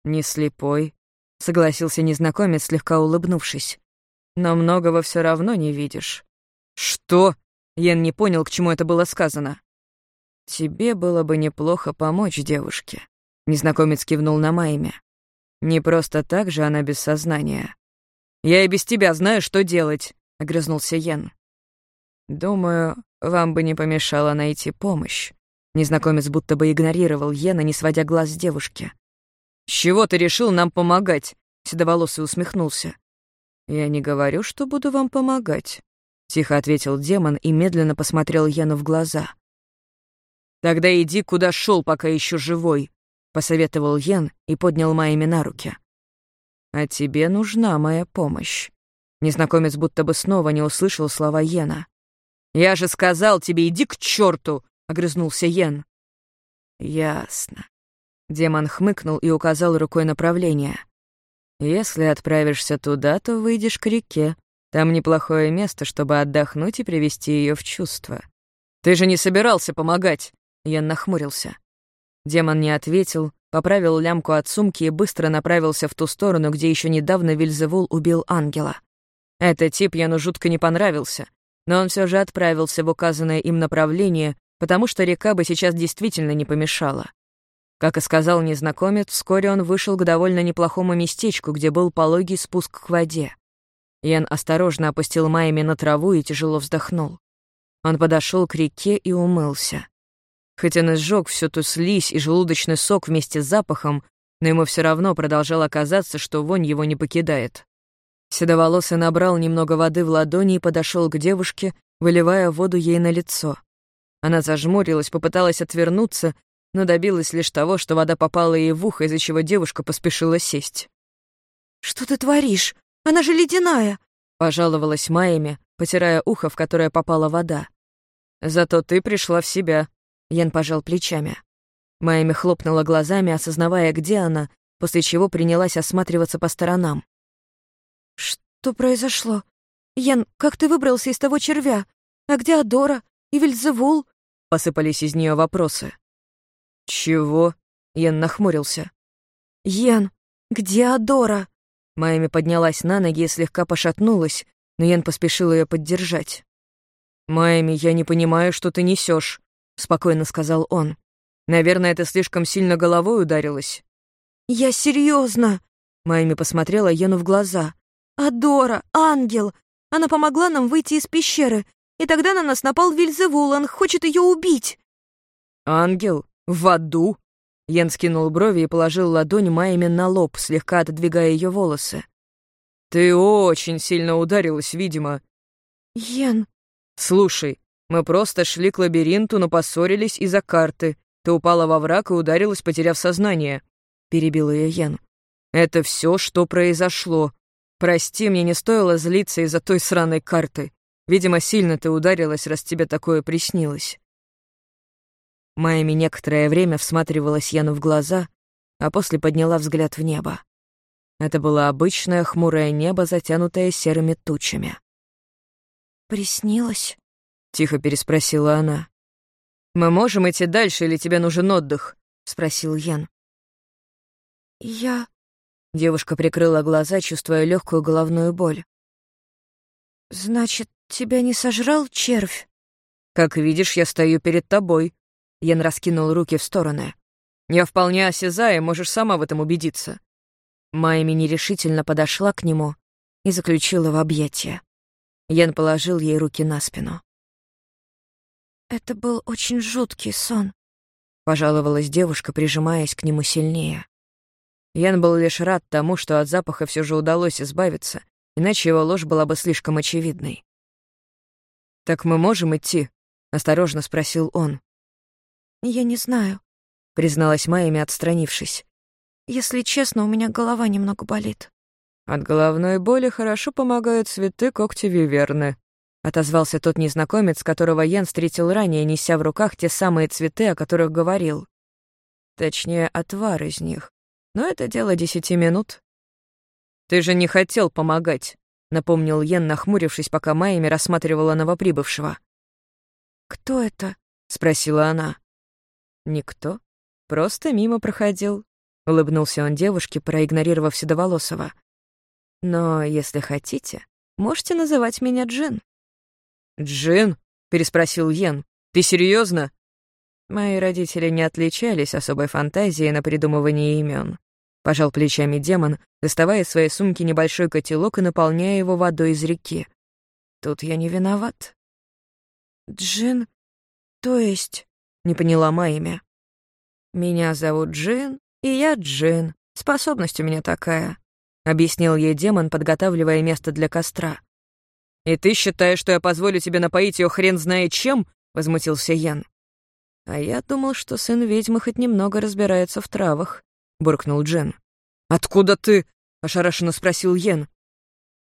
«Не слепой», — согласился незнакомец, слегка улыбнувшись. «Но многого все равно не видишь». «Что?» — Йен не понял, к чему это было сказано. «Тебе было бы неплохо помочь девушке», — незнакомец кивнул на Майме. Не просто так же она без сознания. «Я и без тебя знаю, что делать», — огрызнулся Йен. «Думаю, вам бы не помешало найти помощь». Незнакомец будто бы игнорировал Йена, не сводя глаз с девушки. «С чего ты решил нам помогать?» — седоволосый усмехнулся. «Я не говорю, что буду вам помогать», — тихо ответил демон и медленно посмотрел Йену в глаза. «Тогда иди, куда шел, пока еще живой», — посоветовал Йен и поднял Майми на руки. «А тебе нужна моя помощь». Незнакомец будто бы снова не услышал слова Йена. «Я же сказал тебе, иди к черту!» — огрызнулся Йен. «Ясно». Демон хмыкнул и указал рукой направление. «Если отправишься туда, то выйдешь к реке. Там неплохое место, чтобы отдохнуть и привести ее в чувство». «Ты же не собирался помогать!» Ян нахмурился. Демон не ответил, поправил лямку от сумки и быстро направился в ту сторону, где еще недавно Вильзевул убил ангела. Этот тип Яну жутко не понравился. но он все же отправился в указанное им направление, потому что река бы сейчас действительно не помешала. Как и сказал незнакомец, вскоре он вышел к довольно неплохому местечку, где был пологий спуск к воде. Ян осторожно опустил Майами на траву и тяжело вздохнул. Он подошел к реке и умылся. Хоть он изжег всю ту слизь и желудочный сок вместе с запахом, но ему все равно продолжало казаться, что вонь его не покидает. Седоволосый набрал немного воды в ладони и подошел к девушке, выливая воду ей на лицо. Она зажмурилась, попыталась отвернуться, но добилась лишь того, что вода попала ей в ухо, из-за чего девушка поспешила сесть. «Что ты творишь? Она же ледяная!» — пожаловалась Майями, потирая ухо, в которое попала вода. «Зато ты пришла в себя», — Ян пожал плечами. Майями хлопнула глазами, осознавая, где она, после чего принялась осматриваться по сторонам. «Что произошло? Ян, как ты выбрался из того червя? А где Адора и Вильзевул?» Посыпались из нее вопросы. «Чего?» — Ян нахмурился. «Ян, где Адора?» Майами поднялась на ноги и слегка пошатнулась, но Ян поспешил ее поддержать. «Майами, я не понимаю, что ты несешь, спокойно сказал он. «Наверное, ты слишком сильно головой ударилась». «Я серьезно. Майами посмотрела Яну в глаза. «Адора, ангел! Она помогла нам выйти из пещеры, и тогда на нас напал Вильзевул, он хочет ее убить!» «Ангел? В аду?» Ян скинул брови и положил ладонь Майами на лоб, слегка отодвигая ее волосы. «Ты очень сильно ударилась, видимо». «Ян...» «Слушай, мы просто шли к лабиринту, но поссорились из-за карты. Ты упала во враг и ударилась, потеряв сознание», — перебил ее Ян. «Это все, что произошло. Прости, мне не стоило злиться из-за той сраной карты. Видимо, сильно ты ударилась, раз тебе такое приснилось. Майми некоторое время всматривалась Яну в глаза, а после подняла взгляд в небо. Это было обычное хмурое небо, затянутое серыми тучами. «Приснилось?» — тихо переспросила она. «Мы можем идти дальше, или тебе нужен отдых?» — спросил Ян. «Я...» Девушка прикрыла глаза, чувствуя легкую головную боль. «Значит, тебя не сожрал червь?» «Как видишь, я стою перед тобой». Ян раскинул руки в стороны. «Я вполне осязаю, можешь сама в этом убедиться». Майми нерешительно подошла к нему и заключила в объятия. Ян положил ей руки на спину. «Это был очень жуткий сон», — пожаловалась девушка, прижимаясь к нему сильнее. Ян был лишь рад тому, что от запаха все же удалось избавиться, иначе его ложь была бы слишком очевидной. «Так мы можем идти?» — осторожно спросил он. «Я не знаю», — призналась Майями, отстранившись. «Если честно, у меня голова немного болит». «От головной боли хорошо помогают цветы когти виверны», — отозвался тот незнакомец, которого Ян встретил ранее, неся в руках те самые цветы, о которых говорил. Точнее, отвар из них но это дело десяти минут. «Ты же не хотел помогать», — напомнил Йен, нахмурившись, пока Майями рассматривала новоприбывшего. «Кто это?» — спросила она. «Никто. Просто мимо проходил», — улыбнулся он девушке, проигнорировав Седоволосого. «Но если хотите, можете называть меня Джин». «Джин?» — переспросил Йен. «Ты серьезно? Мои родители не отличались особой фантазией на придумывание имен. Пожал плечами демон, доставая из своей сумки небольшой котелок и наполняя его водой из реки. Тут я не виноват. Джин? То есть? Не поняла Майя. Меня зовут Джин, и я Джин. Способность у меня такая. Объяснил ей демон, подготавливая место для костра. «И ты считаешь, что я позволю тебе напоить ее хрен знает чем?» — возмутился Ян. «А я думал, что сын ведьмы хоть немного разбирается в травах», — буркнул Джен. «Откуда ты?» — ошарашенно спросил Йен.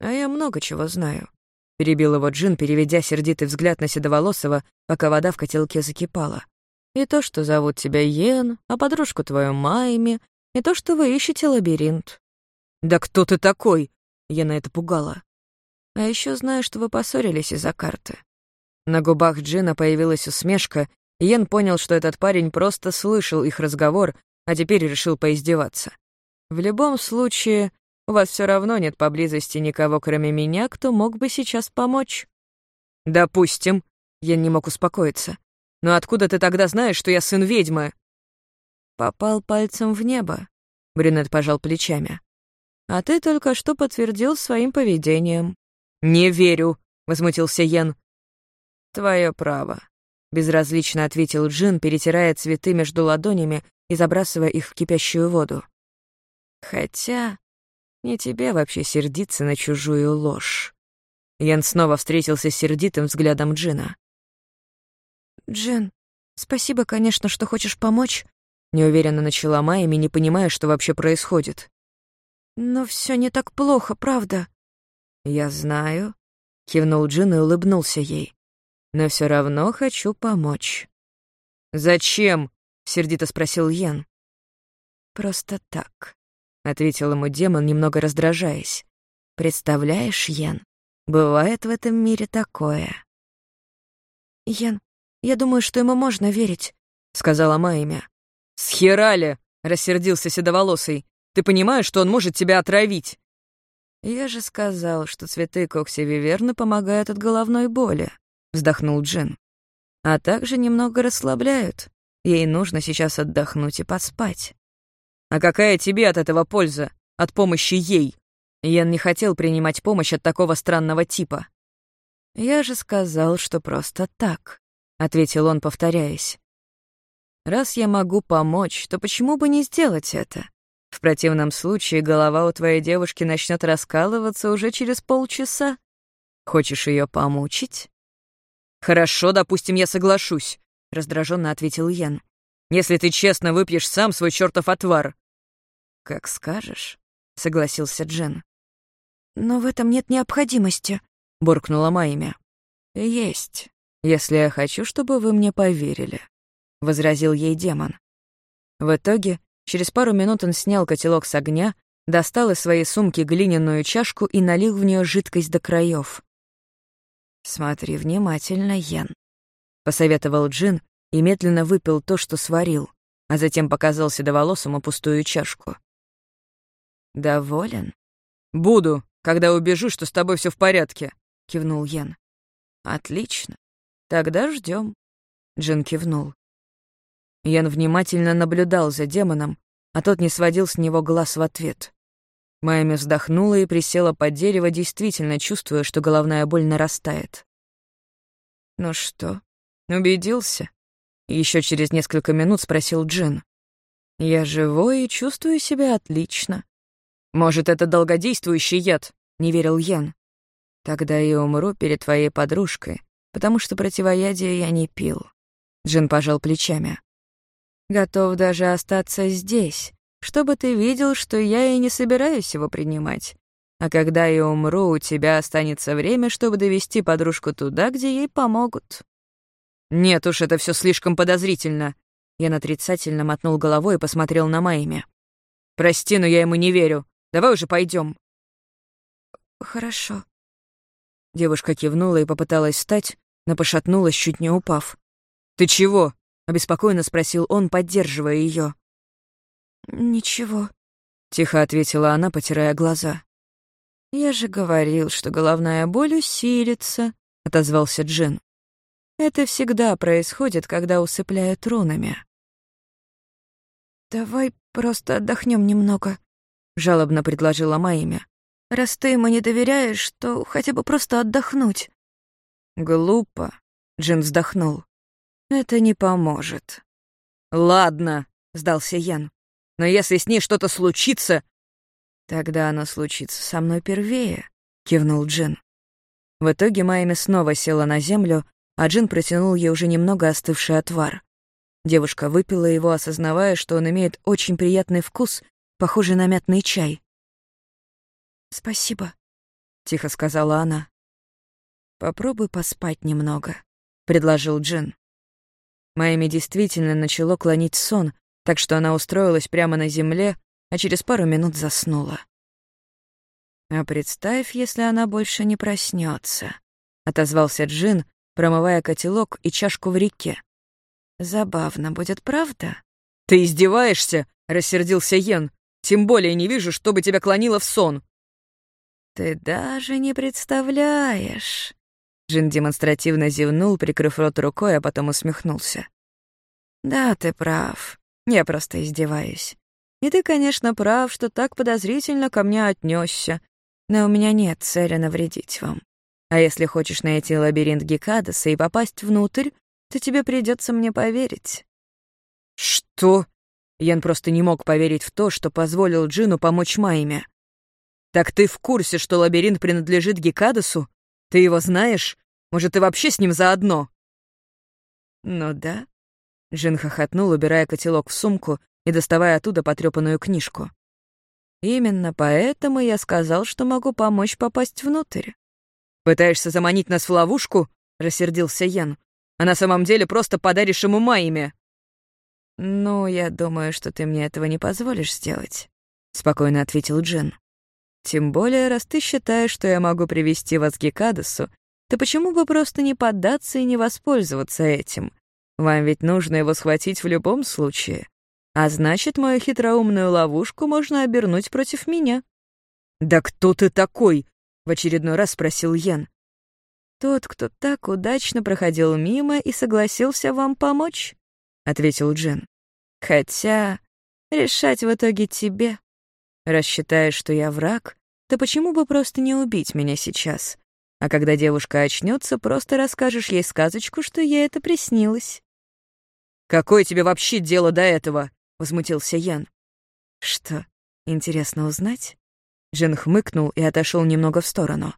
«А я много чего знаю», — перебил его Джин, переведя сердитый взгляд на Седоволосого, пока вода в котелке закипала. «И то, что зовут тебя Йен, а подружку твою Майми, и то, что вы ищете лабиринт». «Да кто ты такой?» — Йена это пугала. «А еще знаю, что вы поссорились из-за карты». На губах Джина появилась усмешка, Йен понял, что этот парень просто слышал их разговор, а теперь решил поиздеваться. В любом случае, у вас все равно нет поблизости никого, кроме меня, кто мог бы сейчас помочь. «Допустим». Я не мог успокоиться. «Но откуда ты тогда знаешь, что я сын ведьмы?» «Попал пальцем в небо», — брюнет пожал плечами. «А ты только что подтвердил своим поведением». «Не верю», — возмутился Йен. «Твое право», — безразлично ответил Джин, перетирая цветы между ладонями и забрасывая их в кипящую воду. «Хотя не тебе вообще сердиться на чужую ложь». Ян снова встретился с сердитым взглядом Джина. «Джин, спасибо, конечно, что хочешь помочь», — неуверенно начала Майами, не понимая, что вообще происходит. «Но все не так плохо, правда?» «Я знаю», — кивнул Джин и улыбнулся ей. «Но все равно хочу помочь». «Зачем?» — сердито спросил Ян. «Просто так», — ответил ему демон, немного раздражаясь. «Представляешь, Ян, Бывает в этом мире такое. «Ян, я думаю, что ему можно верить», — сказала Майя. «Схерали!» — рассердился Седоволосый. «Ты понимаешь, что он может тебя отравить?» «Я же сказал, что цветы Кокси Виверны помогают от головной боли», — вздохнул Джин. «А также немного расслабляют. Ей нужно сейчас отдохнуть и поспать». «А какая тебе от этого польза? От помощи ей?» Ян не хотел принимать помощь от такого странного типа. «Я же сказал, что просто так», — ответил он, повторяясь. «Раз я могу помочь, то почему бы не сделать это? В противном случае голова у твоей девушки начнет раскалываться уже через полчаса. Хочешь ее помучить?» «Хорошо, допустим, я соглашусь», — раздраженно ответил Ян. «Если ты честно выпьешь сам свой чертов отвар». «Как скажешь», — согласился Джен. «Но в этом нет необходимости», — буркнула Майя. «Есть, если я хочу, чтобы вы мне поверили», — возразил ей демон. В итоге, через пару минут он снял котелок с огня, достал из своей сумки глиняную чашку и налил в нее жидкость до краев. «Смотри внимательно, Йен», — посоветовал Джин и медленно выпил то, что сварил, а затем показал седоволосому пустую чашку. «Доволен?» «Буду», когда убежу, что с тобой все в порядке», — кивнул Ян. «Отлично. Тогда ждем. Джин кивнул. Ян внимательно наблюдал за демоном, а тот не сводил с него глаз в ответ. Майами вздохнула и присела под дерево, действительно чувствуя, что головная боль нарастает. «Ну что, убедился?» Еще через несколько минут спросил Джин. «Я живой и чувствую себя отлично. «Может, это долгодействующий яд?» — не верил Ян. «Тогда я умру перед твоей подружкой, потому что противоядие я не пил». Джин пожал плечами. «Готов даже остаться здесь, чтобы ты видел, что я и не собираюсь его принимать. А когда я умру, у тебя останется время, чтобы довести подружку туда, где ей помогут». «Нет уж, это все слишком подозрительно». Я отрицательно мотнул головой и посмотрел на Майми. «Прости, но я ему не верю. Давай уже пойдем. «Хорошо». Девушка кивнула и попыталась встать, но пошатнулась, чуть не упав. «Ты чего?» — обеспокоенно спросил он, поддерживая ее. «Ничего», — тихо ответила она, потирая глаза. «Я же говорил, что головная боль усилится», — отозвался Джин. «Это всегда происходит, когда усыпляют рунами». «Давай просто отдохнем немного», — жалобно предложила Майя. «Раз ты ему не доверяешь, то хотя бы просто отдохнуть». «Глупо», — Джин вздохнул. «Это не поможет». «Ладно», — сдался Ян. «Но если с ней что-то случится...» «Тогда оно случится со мной первее», — кивнул Джин. В итоге Майми снова села на землю, а Джин протянул ей уже немного остывший отвар. Девушка выпила его, осознавая, что он имеет очень приятный вкус похожий на мятный чай. «Спасибо», — тихо сказала она. «Попробуй поспать немного», — предложил Джин. Майми действительно начало клонить сон, так что она устроилась прямо на земле, а через пару минут заснула. «А представь, если она больше не проснется, отозвался Джин, промывая котелок и чашку в реке. «Забавно будет, правда?» «Ты издеваешься?» — рассердился Йен. Тем более не вижу, чтобы тебя клонило в сон». «Ты даже не представляешь», — Джин демонстративно зевнул, прикрыв рот рукой, а потом усмехнулся. «Да, ты прав. Я просто издеваюсь. И ты, конечно, прав, что так подозрительно ко мне отнесся, но у меня нет цели навредить вам. А если хочешь найти лабиринт Гекадаса и попасть внутрь, то тебе придется мне поверить». «Что?» Ян просто не мог поверить в то, что позволил Джину помочь Майме. «Так ты в курсе, что лабиринт принадлежит Гекадасу? Ты его знаешь? Может, ты вообще с ним заодно?» «Ну да». Джин хохотнул, убирая котелок в сумку и доставая оттуда потрепанную книжку. «Именно поэтому я сказал, что могу помочь попасть внутрь». «Пытаешься заманить нас в ловушку?» — рассердился Ян. «А на самом деле просто подаришь ему Майме». «Ну, я думаю, что ты мне этого не позволишь сделать», — спокойно ответил Джин. «Тем более, раз ты считаешь, что я могу привести вас к Гекадасу, то почему бы просто не поддаться и не воспользоваться этим? Вам ведь нужно его схватить в любом случае. А значит, мою хитроумную ловушку можно обернуть против меня». «Да кто ты такой?» — в очередной раз спросил Ян. «Тот, кто так удачно проходил мимо и согласился вам помочь», — ответил Джин. Хотя решать в итоге тебе. Рассчитаешь, что я враг, то почему бы просто не убить меня сейчас? А когда девушка очнется, просто расскажешь ей сказочку, что ей это приснилось. «Какое тебе вообще дело до этого?» — возмутился Ян. «Что, интересно узнать?» Джин хмыкнул и отошел немного в сторону.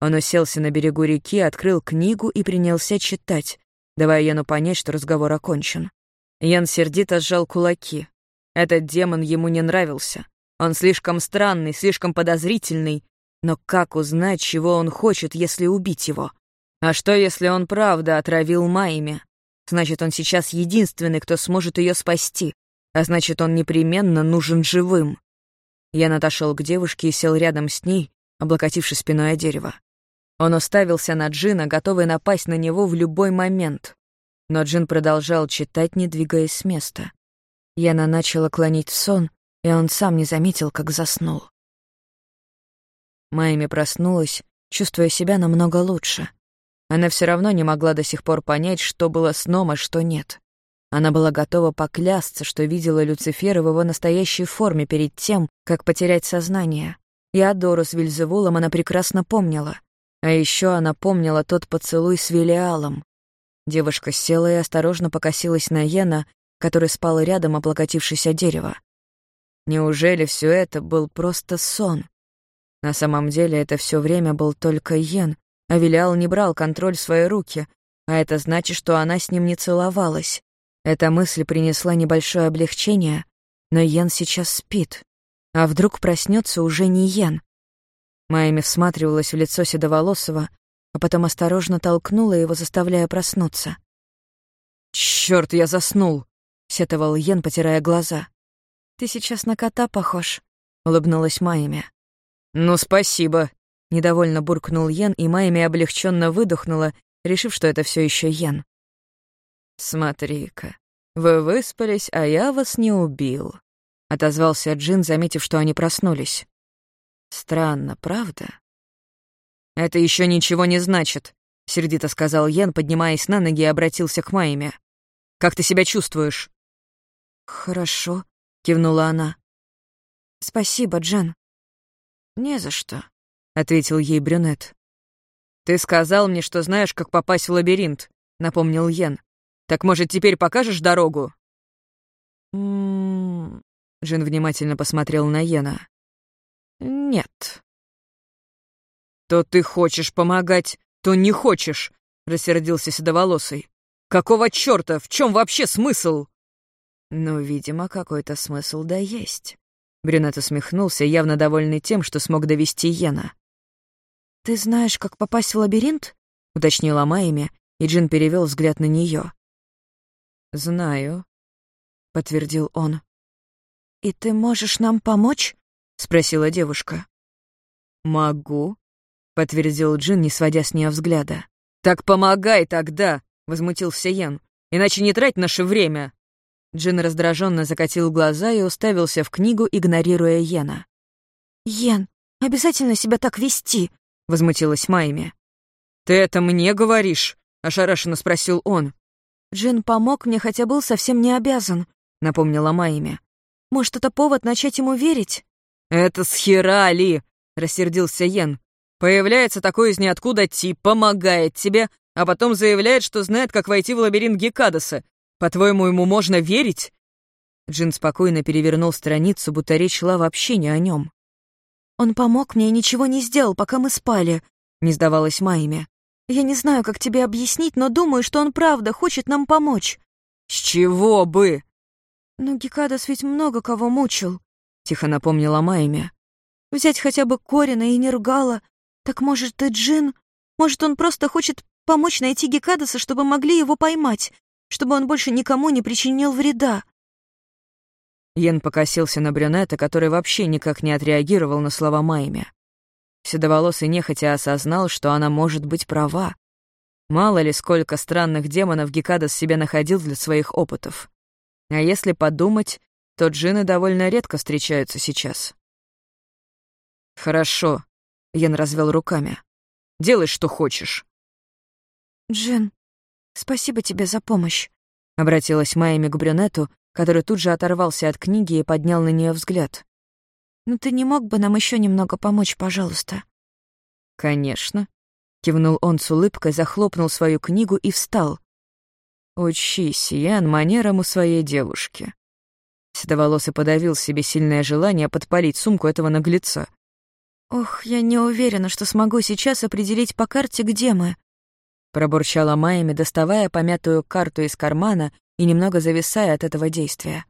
Он уселся на берегу реки, открыл книгу и принялся читать, давая Яну понять, что разговор окончен. Ян сердито сжал кулаки. Этот демон ему не нравился. Он слишком странный, слишком подозрительный. Но как узнать, чего он хочет, если убить его? А что, если он правда отравил Майме? Значит, он сейчас единственный, кто сможет ее спасти. А значит, он непременно нужен живым. Ян отошел к девушке и сел рядом с ней, облокотившись спиной о дерево. Он уставился на Джина, готовый напасть на него в любой момент. Но Джин продолжал читать, не двигаясь с места. Яна начала клонить в сон, и он сам не заметил, как заснул. Майми проснулась, чувствуя себя намного лучше. Она все равно не могла до сих пор понять, что было сном, а что нет. Она была готова поклясться, что видела Люцифера в его настоящей форме перед тем, как потерять сознание. И Адору с Вильзевулом она прекрасно помнила. А еще она помнила тот поцелуй с Велиалом. Девушка села и осторожно покосилась на Йена, который спал рядом, облокотившись о дерево. Неужели все это был просто сон? На самом деле это все время был только Йен, а Вилиал не брал контроль в свои руки, а это значит, что она с ним не целовалась. Эта мысль принесла небольшое облегчение, но Йен сейчас спит. А вдруг проснется уже не Йен? Майми всматривалась в лицо Седоволосого, а потом осторожно толкнула его, заставляя проснуться. «Чёрт, я заснул!» — сетовал Йен, потирая глаза. «Ты сейчас на кота похож», — улыбнулась Майми. «Ну, спасибо», — недовольно буркнул Йен, и Майми облегченно выдохнула, решив, что это все еще Йен. «Смотри-ка, вы выспались, а я вас не убил», — отозвался Джин, заметив, что они проснулись. «Странно, правда?» «Это еще ничего не значит», — сердито сказал Йен, поднимаясь на ноги и обратился к Майме. «Как ты себя чувствуешь?» «Хорошо», — кивнула она. «Спасибо, Джен». «Не за что», — ответил ей брюнет. «Ты сказал мне, что знаешь, как попасть в лабиринт», — напомнил Йен. «Так, может, теперь покажешь дорогу?» «М-м-м...» Джин внимательно посмотрел на Йена. «Нет», «То ты хочешь помогать, то не хочешь», — рассердился Седоволосый. «Какого чёрта? В чем вообще смысл?» «Ну, видимо, какой-то смысл да есть». Брюнет усмехнулся, явно довольный тем, что смог довести Йена. «Ты знаешь, как попасть в лабиринт?» — уточнила Майми, и Джин перевел взгляд на нее. «Знаю», — подтвердил он. «И ты можешь нам помочь?» — спросила девушка. «Могу», — подтвердил Джин, не сводя с нее взгляда. «Так помогай тогда!» — возмутился Ян. «Иначе не трать наше время!» Джин раздраженно закатил глаза и уставился в книгу, игнорируя Йена. «Йен, обязательно себя так вести!» — возмутилась Майми. «Ты это мне говоришь?» — ошарашенно спросил он. «Джин помог мне, хотя был совсем не обязан», — напомнила Майми. «Может, это повод начать ему верить?» «Это с хера ли?» — рассердился Йен. «Появляется такой из ниоткуда тип, помогает тебе, а потом заявляет, что знает, как войти в лабиринт Гекадаса. По-твоему, ему можно верить?» Джин спокойно перевернул страницу, будто речь шла вообще не о нем. «Он помог мне и ничего не сделал, пока мы спали», — не сдавалась Майми. «Я не знаю, как тебе объяснить, но думаю, что он правда хочет нам помочь». «С чего бы?» «Ну, Гекадас ведь много кого мучил», — тихо напомнила Майми. «Взять хотя бы Корина и Нергала. Так, может, ты Джин? Может, он просто хочет помочь найти Гекадаса, чтобы могли его поймать, чтобы он больше никому не причинил вреда?» Йен покосился на брюнета, который вообще никак не отреагировал на слова Майми. Седоволосый нехотя осознал, что она может быть права. Мало ли, сколько странных демонов Гекадас себе находил для своих опытов. А если подумать, то джины довольно редко встречаются сейчас. «Хорошо», — Йен развел руками. «Делай, что хочешь». «Джин, спасибо тебе за помощь», — обратилась Майами к брюнету, который тут же оторвался от книги и поднял на нее взгляд. «Ну ты не мог бы нам еще немного помочь, пожалуйста?» «Конечно», — кивнул он с улыбкой, захлопнул свою книгу и встал. «Учись, Ян, манерам у своей девушки». Седоволосый подавил себе сильное желание подпалить сумку этого наглеца. «Ох, я не уверена, что смогу сейчас определить по карте, где мы», пробурчала Майами, доставая помятую карту из кармана и немного зависая от этого действия.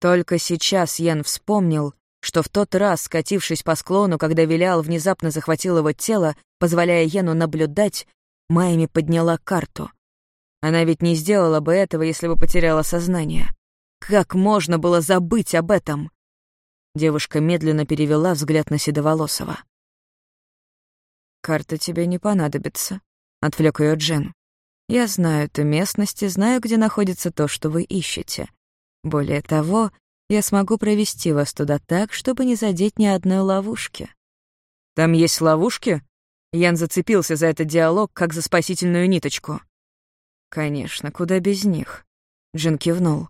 Только сейчас Ян вспомнил, что в тот раз, скатившись по склону, когда Вилял внезапно захватил его тело, позволяя Йену наблюдать, Майми подняла карту. Она ведь не сделала бы этого, если бы потеряла сознание. Как можно было забыть об этом? Девушка медленно перевела взгляд на Седоволосого. «Карта тебе не понадобится», — отвлек ее Джен. Я знаю эту местность и знаю, где находится то, что вы ищете. Более того, я смогу провести вас туда так, чтобы не задеть ни одной ловушки». «Там есть ловушки?» Ян зацепился за этот диалог, как за спасительную ниточку. «Конечно, куда без них?» Джин кивнул.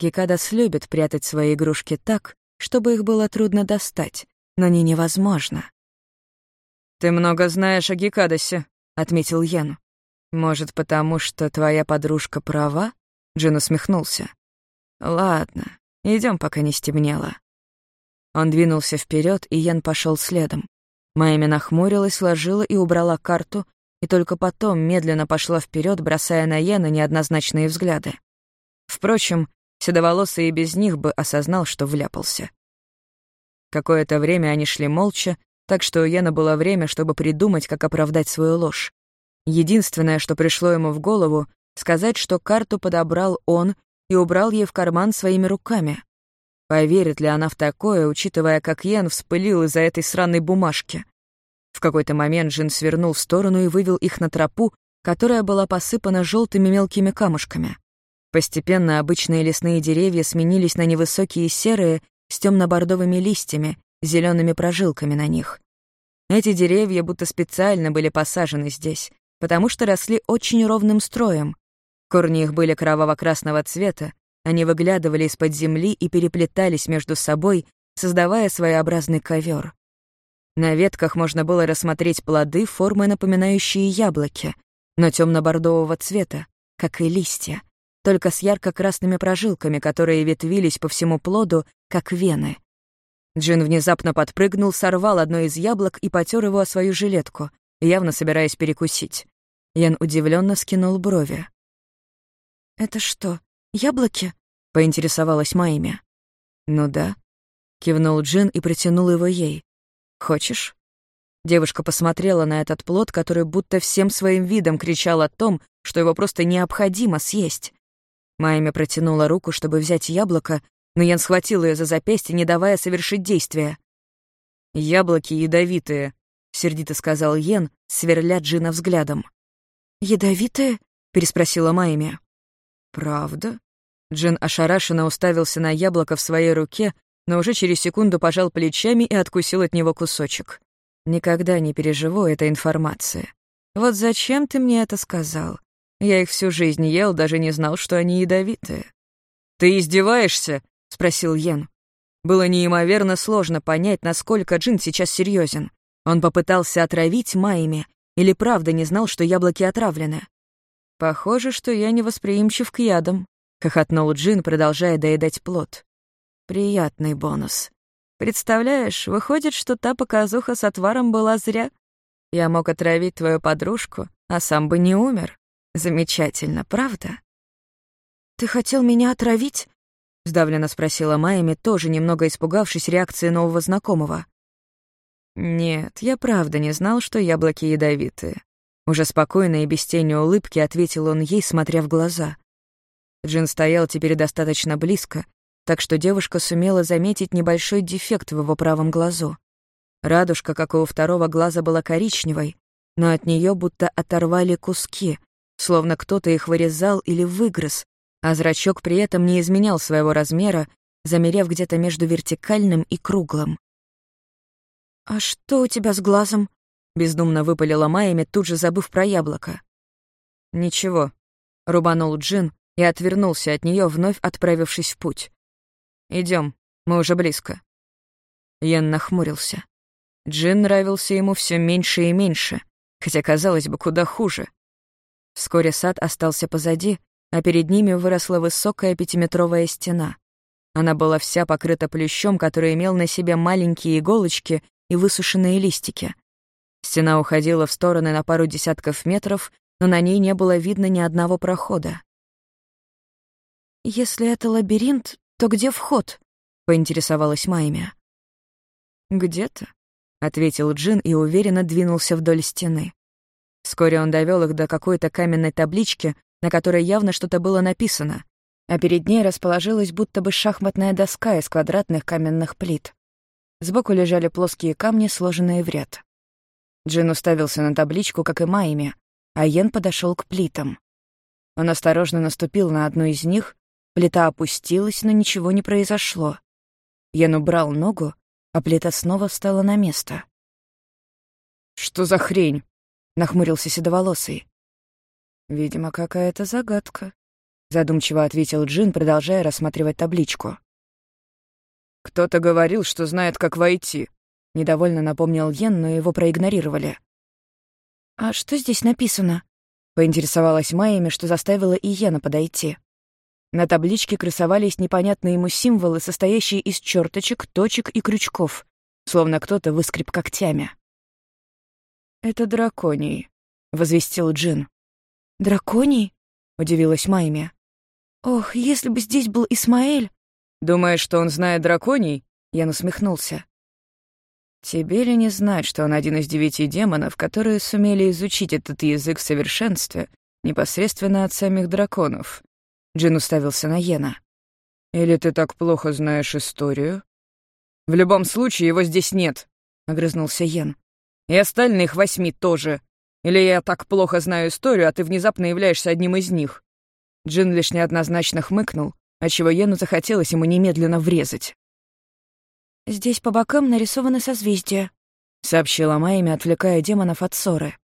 Гекадас любит прятать свои игрушки так, чтобы их было трудно достать, но не невозможно. «Ты много знаешь о Гекадасе», — отметил Ян. «Может, потому что твоя подружка права?» Джин усмехнулся. «Ладно, идем, пока не стемнело». Он двинулся вперед, и Ян пошел следом. Майми нахмурилась, сложила и убрала карту, и только потом медленно пошла вперед, бросая на Яна неоднозначные взгляды. Впрочем, Седоволосый и без них бы осознал, что вляпался. Какое-то время они шли молча, так что у Яна было время, чтобы придумать, как оправдать свою ложь. Единственное, что пришло ему в голову, сказать, что карту подобрал он и убрал ей в карман своими руками. Поверит ли она в такое, учитывая, как Йен вспылил из-за этой сраной бумажки? В какой-то момент Джин свернул в сторону и вывел их на тропу, которая была посыпана желтыми мелкими камушками. Постепенно обычные лесные деревья сменились на невысокие серые с темно-бордовыми листьями, зелеными прожилками на них. Эти деревья будто специально были посажены здесь, потому что росли очень ровным строем. Корни их были кроваво-красного цвета, они выглядывали из-под земли и переплетались между собой, создавая своеобразный ковер. На ветках можно было рассмотреть плоды, формы, напоминающие яблоки, но темно-бордового цвета, как и листья, только с ярко-красными прожилками, которые ветвились по всему плоду, как вены. Джин внезапно подпрыгнул, сорвал одно из яблок и потер его о свою жилетку, явно собираясь перекусить. Ян удивленно скинул брови. «Это что, яблоки?» — поинтересовалась Майми. «Ну да», — кивнул Джин и протянул его ей. «Хочешь?» Девушка посмотрела на этот плод, который будто всем своим видом кричал о том, что его просто необходимо съесть. Майми протянула руку, чтобы взять яблоко, но Ян схватил ее за запястье, не давая совершить действия. «Яблоки ядовитые», — сердито сказал Йен, сверля Джина взглядом. «Ядовитые?» — переспросила Майми. «Правда?» Джин ошарашенно уставился на яблоко в своей руке, но уже через секунду пожал плечами и откусил от него кусочек. «Никогда не переживу этой информации. Вот зачем ты мне это сказал? Я их всю жизнь ел, даже не знал, что они ядовитые». «Ты издеваешься?» — спросил Йен. Было неимоверно сложно понять, насколько Джин сейчас серьезен. Он попытался отравить Майми или правда не знал, что яблоки отравлены. «Похоже, что я невосприимчив к ядам», — хохотнул Джин, продолжая доедать плод. «Приятный бонус. Представляешь, выходит, что та показуха с отваром была зря. Я мог отравить твою подружку, а сам бы не умер. Замечательно, правда?» «Ты хотел меня отравить?» — сдавленно спросила Майами, тоже немного испугавшись реакции нового знакомого. «Нет, я правда не знал, что яблоки ядовитые». Уже спокойно и без тени улыбки ответил он ей, смотря в глаза. Джин стоял теперь достаточно близко, так что девушка сумела заметить небольшой дефект в его правом глазу. Радужка, как и у второго глаза, была коричневой, но от нее будто оторвали куски, словно кто-то их вырезал или выгрыз, а зрачок при этом не изменял своего размера, замерев где-то между вертикальным и круглым. «А что у тебя с глазом?» — бездумно выпалила Майями, тут же забыв про яблоко. «Ничего», — рубанул Джин и отвернулся от нее, вновь отправившись в путь. Идем, мы уже близко». Ян нахмурился. Джин нравился ему все меньше и меньше, хотя, казалось бы, куда хуже. Вскоре сад остался позади, а перед ними выросла высокая пятиметровая стена. Она была вся покрыта плющом, который имел на себе маленькие иголочки и высушенные листики. Стена уходила в стороны на пару десятков метров, но на ней не было видно ни одного прохода. «Если это лабиринт, то где вход?» — поинтересовалась Майми. «Где-то», — ответил Джин и уверенно двинулся вдоль стены. Вскоре он довел их до какой-то каменной таблички, на которой явно что-то было написано, а перед ней расположилась будто бы шахматная доска из квадратных каменных плит. Сбоку лежали плоские камни, сложенные в ряд. Джин уставился на табличку, как и Майми, а Йен подошел к плитам. Он осторожно наступил на одну из них, плита опустилась, но ничего не произошло. Йен убрал ногу, а плита снова встала на место. «Что за хрень?» — нахмурился седоволосый. «Видимо, какая-то загадка», — задумчиво ответил Джин, продолжая рассматривать табличку. «Кто-то говорил, что знает, как войти», — недовольно напомнил Йен, но его проигнорировали. «А что здесь написано?» — поинтересовалась Майями, что заставило и Йена подойти. На табличке красовались непонятные ему символы, состоящие из черточек, точек и крючков, словно кто-то выскреб когтями. «Это драконий», — возвестил Джин. «Драконий?» — удивилась Майми. «Ох, если бы здесь был Исмаэль!» «Думаешь, что он знает драконий?» Я насмехнулся. «Тебе ли не знать, что он один из девяти демонов, которые сумели изучить этот язык в совершенстве, непосредственно от самих драконов?» Джин уставился на Йена. «Или ты так плохо знаешь историю?» «В любом случае, его здесь нет», — огрызнулся Йен. «И остальных восьми тоже. Или я так плохо знаю историю, а ты внезапно являешься одним из них?» Джин лишь неоднозначно хмыкнул, отчего Йену захотелось ему немедленно врезать. «Здесь по бокам нарисованы созвездия», — сообщила Майми, отвлекая демонов от ссоры.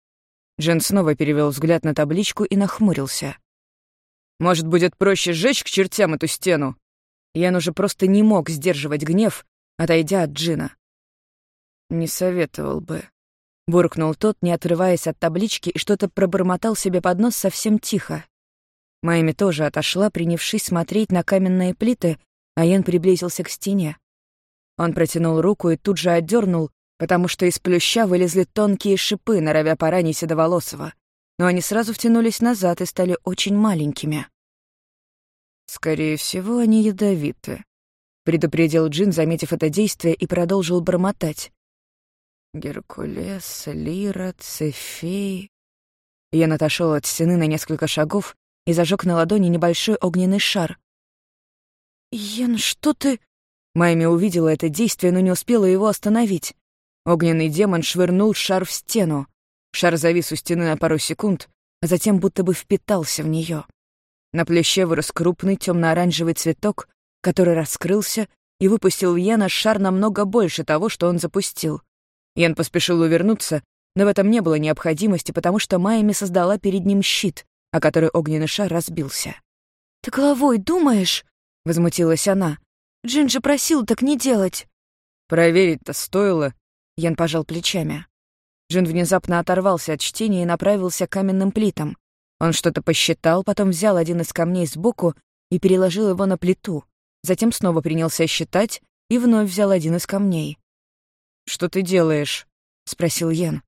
Джин снова перевел взгляд на табличку и нахмурился. «Может, будет проще сжечь к чертям эту стену?» Ян уже просто не мог сдерживать гнев, отойдя от Джина. «Не советовал бы», — буркнул тот, не отрываясь от таблички, и что-то пробормотал себе под нос совсем тихо. Майми тоже отошла, принявшись смотреть на каменные плиты, а Ян приблизился к стене. Он протянул руку и тут же отдернул, потому что из плюща вылезли тонкие шипы, норовя поранить Седоволосого. Но они сразу втянулись назад и стали очень маленькими. «Скорее всего, они ядовиты», — предупредил Джин, заметив это действие, и продолжил бормотать. «Геркулес, Лира, Цефей...» Ян отошел от стены на несколько шагов и зажег на ладони небольшой огненный шар. «Ян, что ты...» Майми увидела это действие, но не успела его остановить. Огненный демон швырнул шар в стену. Шар завис у стены на пару секунд, а затем будто бы впитался в нее. На плеще вырос крупный темно-оранжевый цветок, который раскрылся и выпустил в Яна шар намного больше того, что он запустил. Ян поспешил увернуться, но в этом не было необходимости, потому что Майами создала перед ним щит, о который огненный шар разбился. «Ты головой думаешь?» — возмутилась она. «Джин же просил так не делать». «Проверить-то стоило», — Ян пожал плечами. Джин внезапно оторвался от чтения и направился к каменным плитам. Он что-то посчитал, потом взял один из камней сбоку и переложил его на плиту. Затем снова принялся считать и вновь взял один из камней. «Что ты делаешь?» — спросил Ян.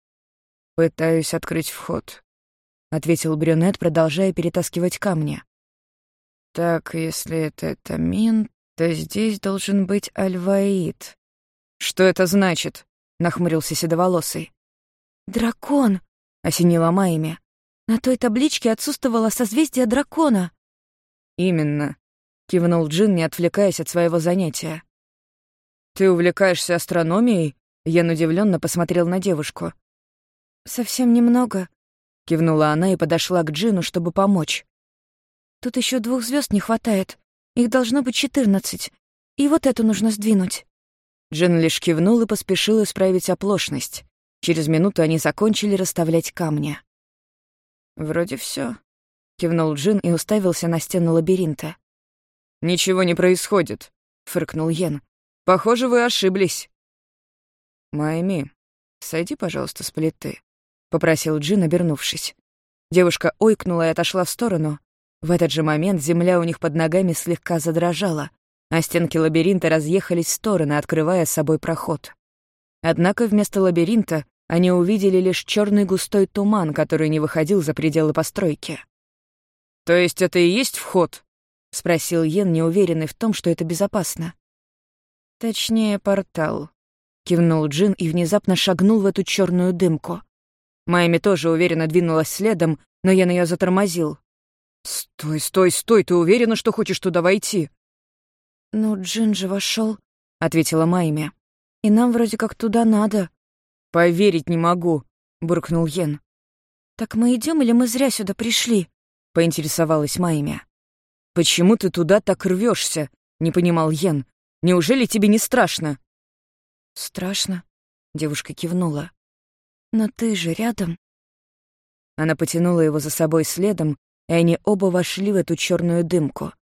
«Пытаюсь открыть вход», — ответил брюнет, продолжая перетаскивать камни. «Так, если это Тамин, то здесь должен быть Альваид». «Что это значит?» — нахмурился седоволосый. «Дракон!» — осенила Майми. «На той табличке отсутствовало созвездие дракона». «Именно», — кивнул Джин, не отвлекаясь от своего занятия. «Ты увлекаешься астрономией?» Ян удивленно посмотрел на девушку. «Совсем немного», — кивнула она и подошла к Джину, чтобы помочь. «Тут еще двух звезд не хватает. Их должно быть четырнадцать. И вот эту нужно сдвинуть». Джин лишь кивнул и поспешил исправить оплошность. Через минуту они закончили расставлять камни. «Вроде все, кивнул Джин и уставился на стену лабиринта. «Ничего не происходит», — фыркнул Йен. «Похоже, вы ошиблись». «Майми, сойди, пожалуйста, с плиты», — попросил Джин, обернувшись. Девушка ойкнула и отошла в сторону. В этот же момент земля у них под ногами слегка задрожала, а стенки лабиринта разъехались в стороны, открывая с собой проход. Однако вместо лабиринта они увидели лишь черный густой туман, который не выходил за пределы постройки. «То есть это и есть вход?» — спросил Йен, неуверенный в том, что это безопасно. «Точнее, портал», Кивнул Джин и внезапно шагнул в эту черную дымку. Майми тоже уверенно двинулась следом, но я на ее затормозил. «Стой, стой, стой, ты уверена, что хочешь туда войти?» «Ну, Джин же вошел, ответила Майми. «И нам вроде как туда надо». «Поверить не могу», — буркнул Йен. «Так мы идем или мы зря сюда пришли?» — поинтересовалась Майми. «Почему ты туда так рвешься? не понимал Йен. «Неужели тебе не страшно?» «Страшно», — девушка кивнула. «Но ты же рядом». Она потянула его за собой следом, и они оба вошли в эту черную дымку.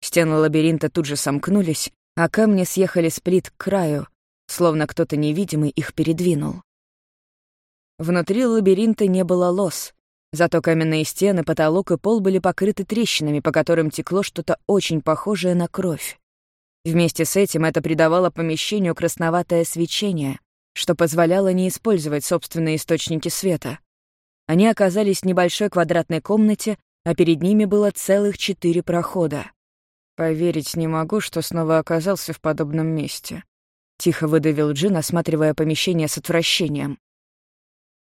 Стены лабиринта тут же сомкнулись, а камни съехали с плит к краю, словно кто-то невидимый их передвинул. Внутри лабиринта не было лос, зато каменные стены, потолок и пол были покрыты трещинами, по которым текло что-то очень похожее на кровь. Вместе с этим это придавало помещению красноватое свечение, что позволяло не использовать собственные источники света. Они оказались в небольшой квадратной комнате, а перед ними было целых четыре прохода. «Поверить не могу, что снова оказался в подобном месте», — тихо выдавил Джин, осматривая помещение с отвращением.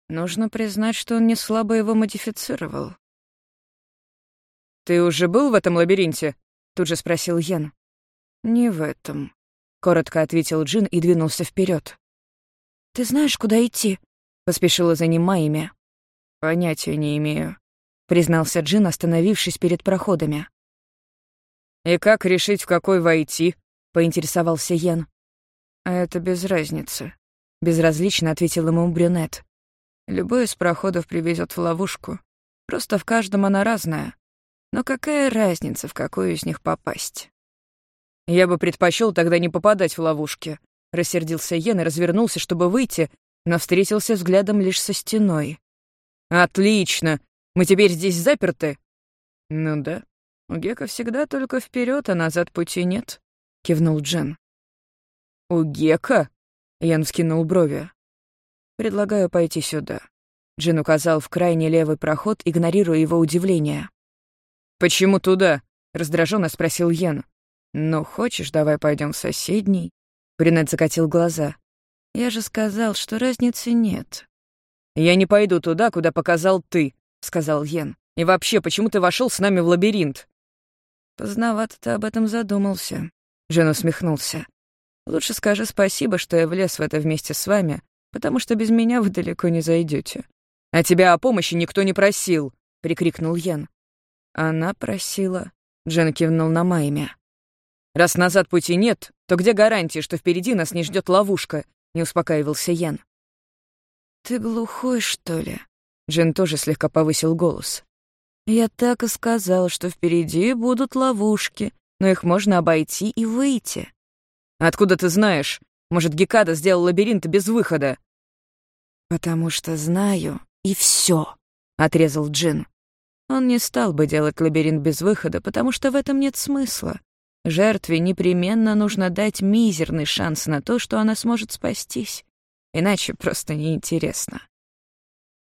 Нужно признать, что он не слабо его модифицировал. «Ты уже был в этом лабиринте?» — тут же спросил Йен. «Не в этом», — коротко ответил Джин и двинулся вперед. «Ты знаешь, куда идти?» — поспешила за ним Майми. «Понятия не имею», — признался Джин, остановившись перед проходами. «И как решить, в какой войти?» — поинтересовался Йен. «А это без разницы», — безразлично ответил ему брюнет. «Любой из проходов привезет в ловушку. Просто в каждом она разная. Но какая разница, в какую из них попасть?» «Я бы предпочел тогда не попадать в ловушки», — рассердился Йен и развернулся, чтобы выйти, но встретился взглядом лишь со стеной. «Отлично! Мы теперь здесь заперты?» «Ну да. У Гека всегда только вперед, а назад пути нет», — кивнул Джен. «У Гека?» — Ян вскинул брови. «Предлагаю пойти сюда». Джин указал в крайний левый проход, игнорируя его удивление. «Почему туда?» — раздраженно спросил Йен. «Ну, хочешь, давай пойдем в соседний?» Брюнет закатил глаза. «Я же сказал, что разницы нет». «Я не пойду туда, куда показал ты», — сказал Йен. «И вообще, почему ты вошел с нами в лабиринт?» «Поздновато ты об этом задумался», — Жен усмехнулся. «Лучше скажи спасибо, что я влез в это вместе с вами, потому что без меня вы далеко не зайдете. «А тебя о помощи никто не просил», — прикрикнул Йен. «Она просила», — Джен кивнул на Майме. «Раз назад пути нет, то где гарантия, что впереди нас не ждет ловушка?» — не успокаивался Ян. «Ты глухой, что ли?» Джин тоже слегка повысил голос. «Я так и сказал, что впереди будут ловушки, но их можно обойти и выйти». «Откуда ты знаешь? Может, Гекада сделал лабиринт без выхода?» «Потому что знаю, и все, отрезал Джин. Он не стал бы делать лабиринт без выхода, потому что в этом нет смысла. Жертве непременно нужно дать мизерный шанс на то, что она сможет спастись. Иначе просто неинтересно.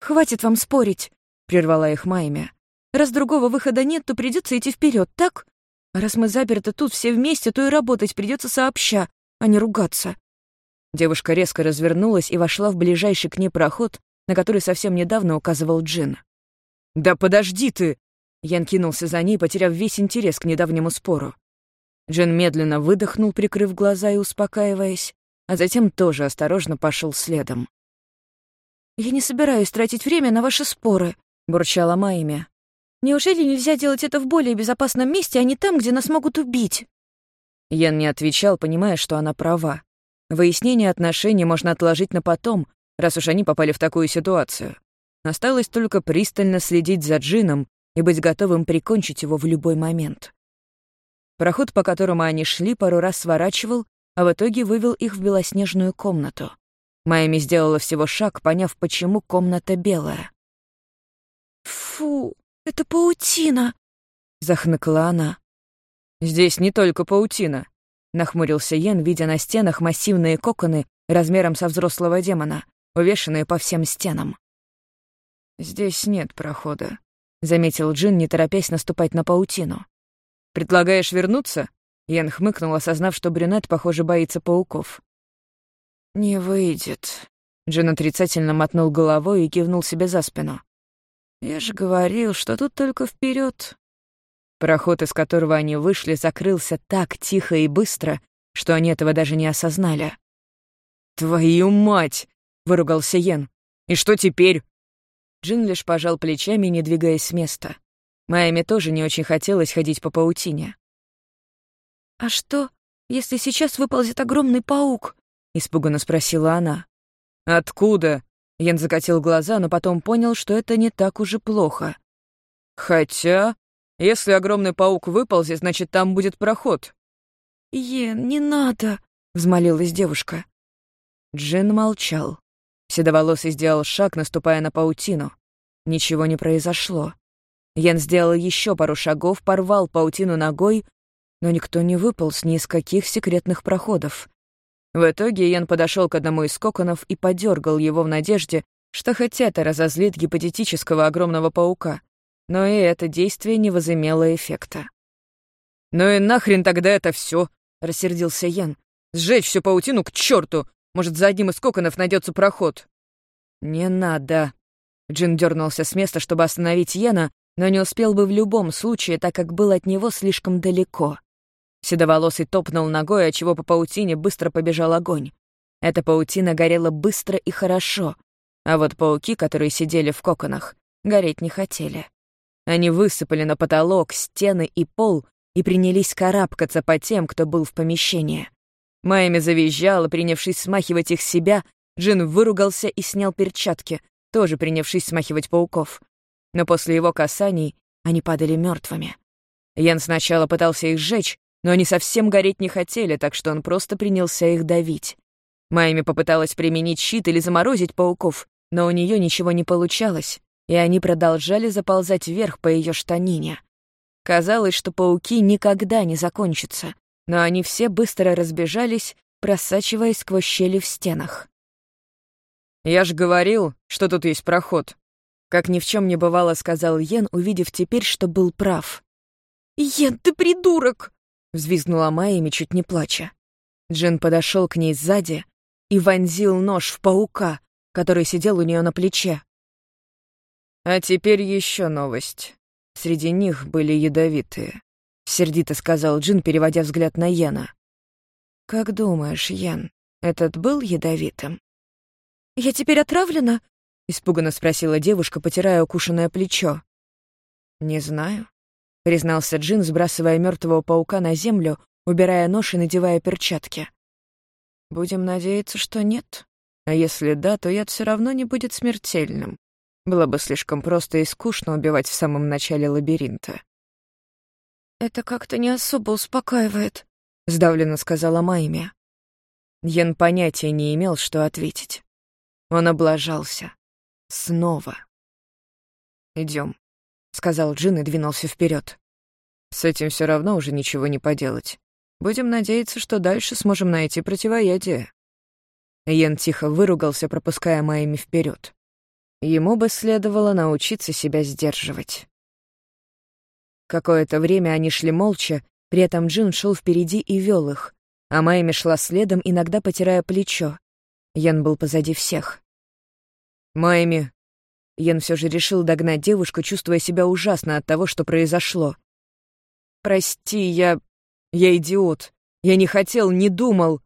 «Хватит вам спорить», — прервала их Майми. «Раз другого выхода нет, то придется идти вперед, так? А раз мы заперты тут все вместе, то и работать придется сообща, а не ругаться». Девушка резко развернулась и вошла в ближайший к ней проход, на который совсем недавно указывал Джин. «Да подожди ты!» Ян кинулся за ней, потеряв весь интерес к недавнему спору. Джин медленно выдохнул, прикрыв глаза и успокаиваясь, а затем тоже осторожно пошел следом. «Я не собираюсь тратить время на ваши споры», — бурчала Майми. «Неужели нельзя делать это в более безопасном месте, а не там, где нас могут убить?» Ян не отвечал, понимая, что она права. Выяснение отношений можно отложить на потом, раз уж они попали в такую ситуацию. Осталось только пристально следить за Джином и быть готовым прикончить его в любой момент. Проход, по которому они шли, пару раз сворачивал, а в итоге вывел их в белоснежную комнату. Майами сделала всего шаг, поняв, почему комната белая. «Фу, это паутина!» — захныкала она. «Здесь не только паутина», — нахмурился Йен, видя на стенах массивные коконы размером со взрослого демона, увешанные по всем стенам. «Здесь нет прохода», — заметил Джин, не торопясь наступать на паутину. «Предлагаешь вернуться?» Ян хмыкнул, осознав, что брюнет, похоже, боится пауков. «Не выйдет». Джин отрицательно мотнул головой и кивнул себе за спину. «Я же говорил, что тут только вперед. Проход, из которого они вышли, закрылся так тихо и быстро, что они этого даже не осознали. «Твою мать!» — выругался Йен. «И что теперь?» Джин лишь пожал плечами, не двигаясь с места. Майами тоже не очень хотелось ходить по паутине. «А что, если сейчас выползет огромный паук?» — испуганно спросила она. «Откуда?» — Ян закатил глаза, но потом понял, что это не так уж и плохо. «Хотя, если огромный паук выползет, значит, там будет проход». «Йен, не надо!» — взмолилась девушка. Джин молчал. Седоволосый сделал шаг, наступая на паутину. Ничего не произошло. Ян сделал еще пару шагов, порвал паутину ногой, но никто не выполз ни из каких секретных проходов. В итоге Ян подошел к одному из коконов и подергал его в надежде, что хоть это разозлит гипотетического огромного паука. Но и это действие не возымело эффекта. «Ну и нахрен тогда это все? рассердился Ян. «Сжечь всю паутину к черту! Может, за одним из коконов найдется проход?» «Не надо!» Джин дернулся с места, чтобы остановить Йена, но не успел бы в любом случае, так как был от него слишком далеко. Седоволосый топнул ногой, отчего по паутине быстро побежал огонь. Эта паутина горела быстро и хорошо, а вот пауки, которые сидели в коконах, гореть не хотели. Они высыпали на потолок, стены и пол и принялись карабкаться по тем, кто был в помещении. Майми завизжала, принявшись смахивать их себя, Джин выругался и снял перчатки, тоже принявшись смахивать пауков но после его касаний они падали мертвыми. Ян сначала пытался их сжечь, но они совсем гореть не хотели, так что он просто принялся их давить. Майми попыталась применить щит или заморозить пауков, но у нее ничего не получалось, и они продолжали заползать вверх по ее штанине. Казалось, что пауки никогда не закончатся, но они все быстро разбежались, просачиваясь сквозь щели в стенах. «Я ж говорил, что тут есть проход», как ни в чем не бывало, сказал Йен, увидев теперь, что был прав. «Йен, ты придурок!» — взвизгнула Майями, чуть не плача. Джин подошел к ней сзади и вонзил нож в паука, который сидел у нее на плече. «А теперь еще новость. Среди них были ядовитые», — сердито сказал Джин, переводя взгляд на Йена. «Как думаешь, Йен, этот был ядовитым?» «Я теперь отравлена?» — испуганно спросила девушка, потирая укушенное плечо. «Не знаю», — признался Джин, сбрасывая мертвого паука на землю, убирая нож и надевая перчатки. «Будем надеяться, что нет. А если да, то яд все равно не будет смертельным. Было бы слишком просто и скучно убивать в самом начале лабиринта. «Это как-то не особо успокаивает», — сдавленно сказала Майми. Йен понятия не имел, что ответить. Он облажался. Снова. Идем, сказал Джин и двинулся вперед. С этим все равно уже ничего не поделать. Будем надеяться, что дальше сможем найти противоядие. Йен тихо выругался, пропуская Майми вперед. Ему бы следовало научиться себя сдерживать. Какое-то время они шли молча, при этом Джин шел впереди и вел их, а Майми шла следом, иногда потирая плечо. Ян был позади всех. «Майми!» Ян все же решил догнать девушку, чувствуя себя ужасно от того, что произошло. «Прости, я... я идиот. Я не хотел, не думал».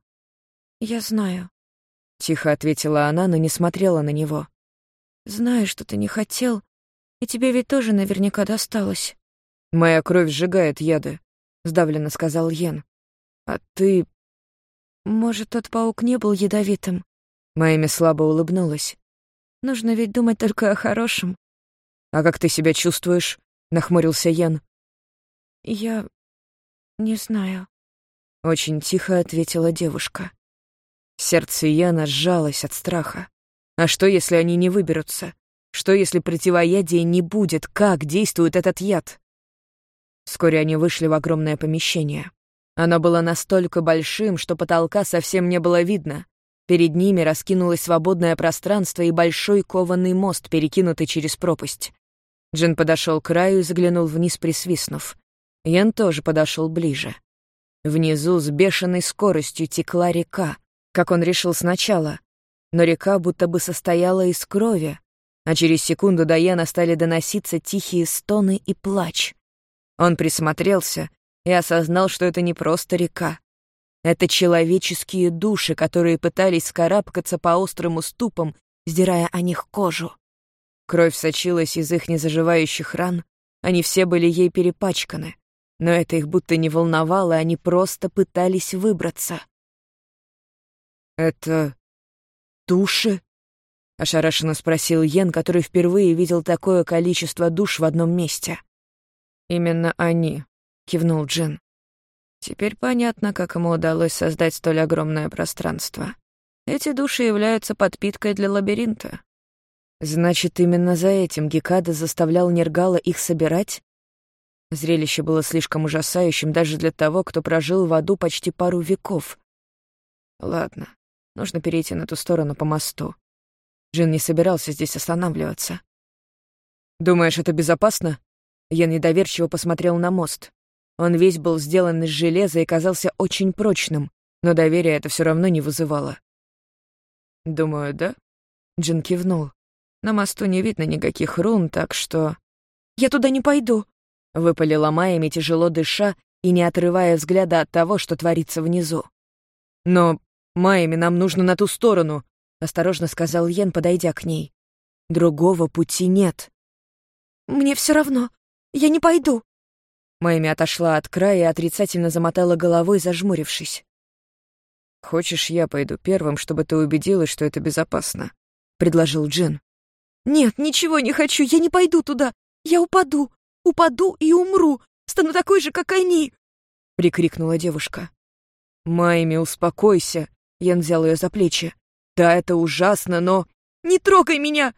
«Я знаю», — тихо ответила она, но не смотрела на него. «Знаю, что ты не хотел, и тебе ведь тоже наверняка досталось». «Моя кровь сжигает яды», — сдавленно сказал Йен. «А ты...» «Может, тот паук не был ядовитым?» Майми слабо улыбнулась. «Нужно ведь думать только о хорошем». «А как ты себя чувствуешь?» — нахмурился Ян. «Я... не знаю», — очень тихо ответила девушка. Сердце Яна сжалось от страха. А что, если они не выберутся? Что, если противоядия не будет? Как действует этот яд? Вскоре они вышли в огромное помещение. Оно было настолько большим, что потолка совсем не было видно. Перед ними раскинулось свободное пространство и большой кованый мост, перекинутый через пропасть. Джин подошел к краю и заглянул вниз, присвистнув. Ян тоже подошел ближе. Внизу с бешеной скоростью текла река, как он решил сначала. Но река будто бы состояла из крови, а через секунду до Яна стали доноситься тихие стоны и плач. Он присмотрелся и осознал, что это не просто река. Это человеческие души, которые пытались скарабкаться по острым уступам, сдирая о них кожу. Кровь сочилась из их незаживающих ран, они все были ей перепачканы, но это их будто не волновало, они просто пытались выбраться. «Это души?» — ошарашенно спросил Йен, который впервые видел такое количество душ в одном месте. «Именно они», — кивнул Джин. «Теперь понятно, как ему удалось создать столь огромное пространство. Эти души являются подпиткой для лабиринта». «Значит, именно за этим Гекада заставлял Нергала их собирать?» Зрелище было слишком ужасающим даже для того, кто прожил в аду почти пару веков. Ладно, нужно перейти на ту сторону по мосту. Джин не собирался здесь останавливаться. «Думаешь, это безопасно?» Я недоверчиво посмотрел на мост. Он весь был сделан из железа и казался очень прочным, но доверия это все равно не вызывало. «Думаю, да?» Джин кивнул. «На мосту не видно никаких рун, так что...» «Я туда не пойду», — выпалила Майями, тяжело дыша и не отрывая взгляда от того, что творится внизу. «Но, Майями, нам нужно на ту сторону», — осторожно сказал Йен, подойдя к ней. «Другого пути нет». «Мне все равно. Я не пойду». Майми отошла от края и отрицательно замотала головой, зажмурившись. «Хочешь, я пойду первым, чтобы ты убедилась, что это безопасно?» — предложил Джин. «Нет, ничего не хочу, я не пойду туда. Я упаду, упаду и умру, стану такой же, как они!» — прикрикнула девушка. «Майми, успокойся!» — Ян взял ее за плечи. «Да, это ужасно, но...» «Не трогай меня!»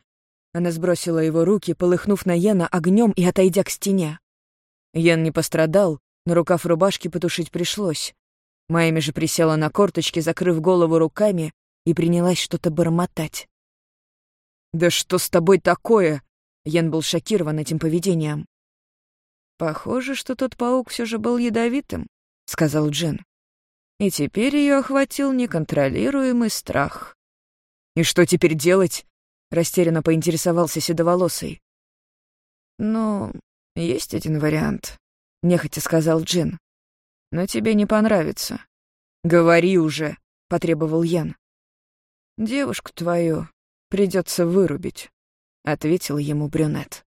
Она сбросила его руки, полыхнув на Йена огнем и отойдя к стене. Йен не пострадал, но рукав рубашки потушить пришлось. Майми же присела на корточки, закрыв голову руками, и принялась что-то бормотать. «Да что с тобой такое?» Йен был шокирован этим поведением. «Похоже, что тот паук все же был ядовитым», — сказал Джин. И теперь ее охватил неконтролируемый страх. «И что теперь делать?» Растерянно поинтересовался седоволосый. «Ну, есть один вариант», — нехотя сказал Джин. «Но тебе не понравится». «Говори уже», — потребовал Ян. «Девушку твою придется вырубить», — ответил ему брюнет.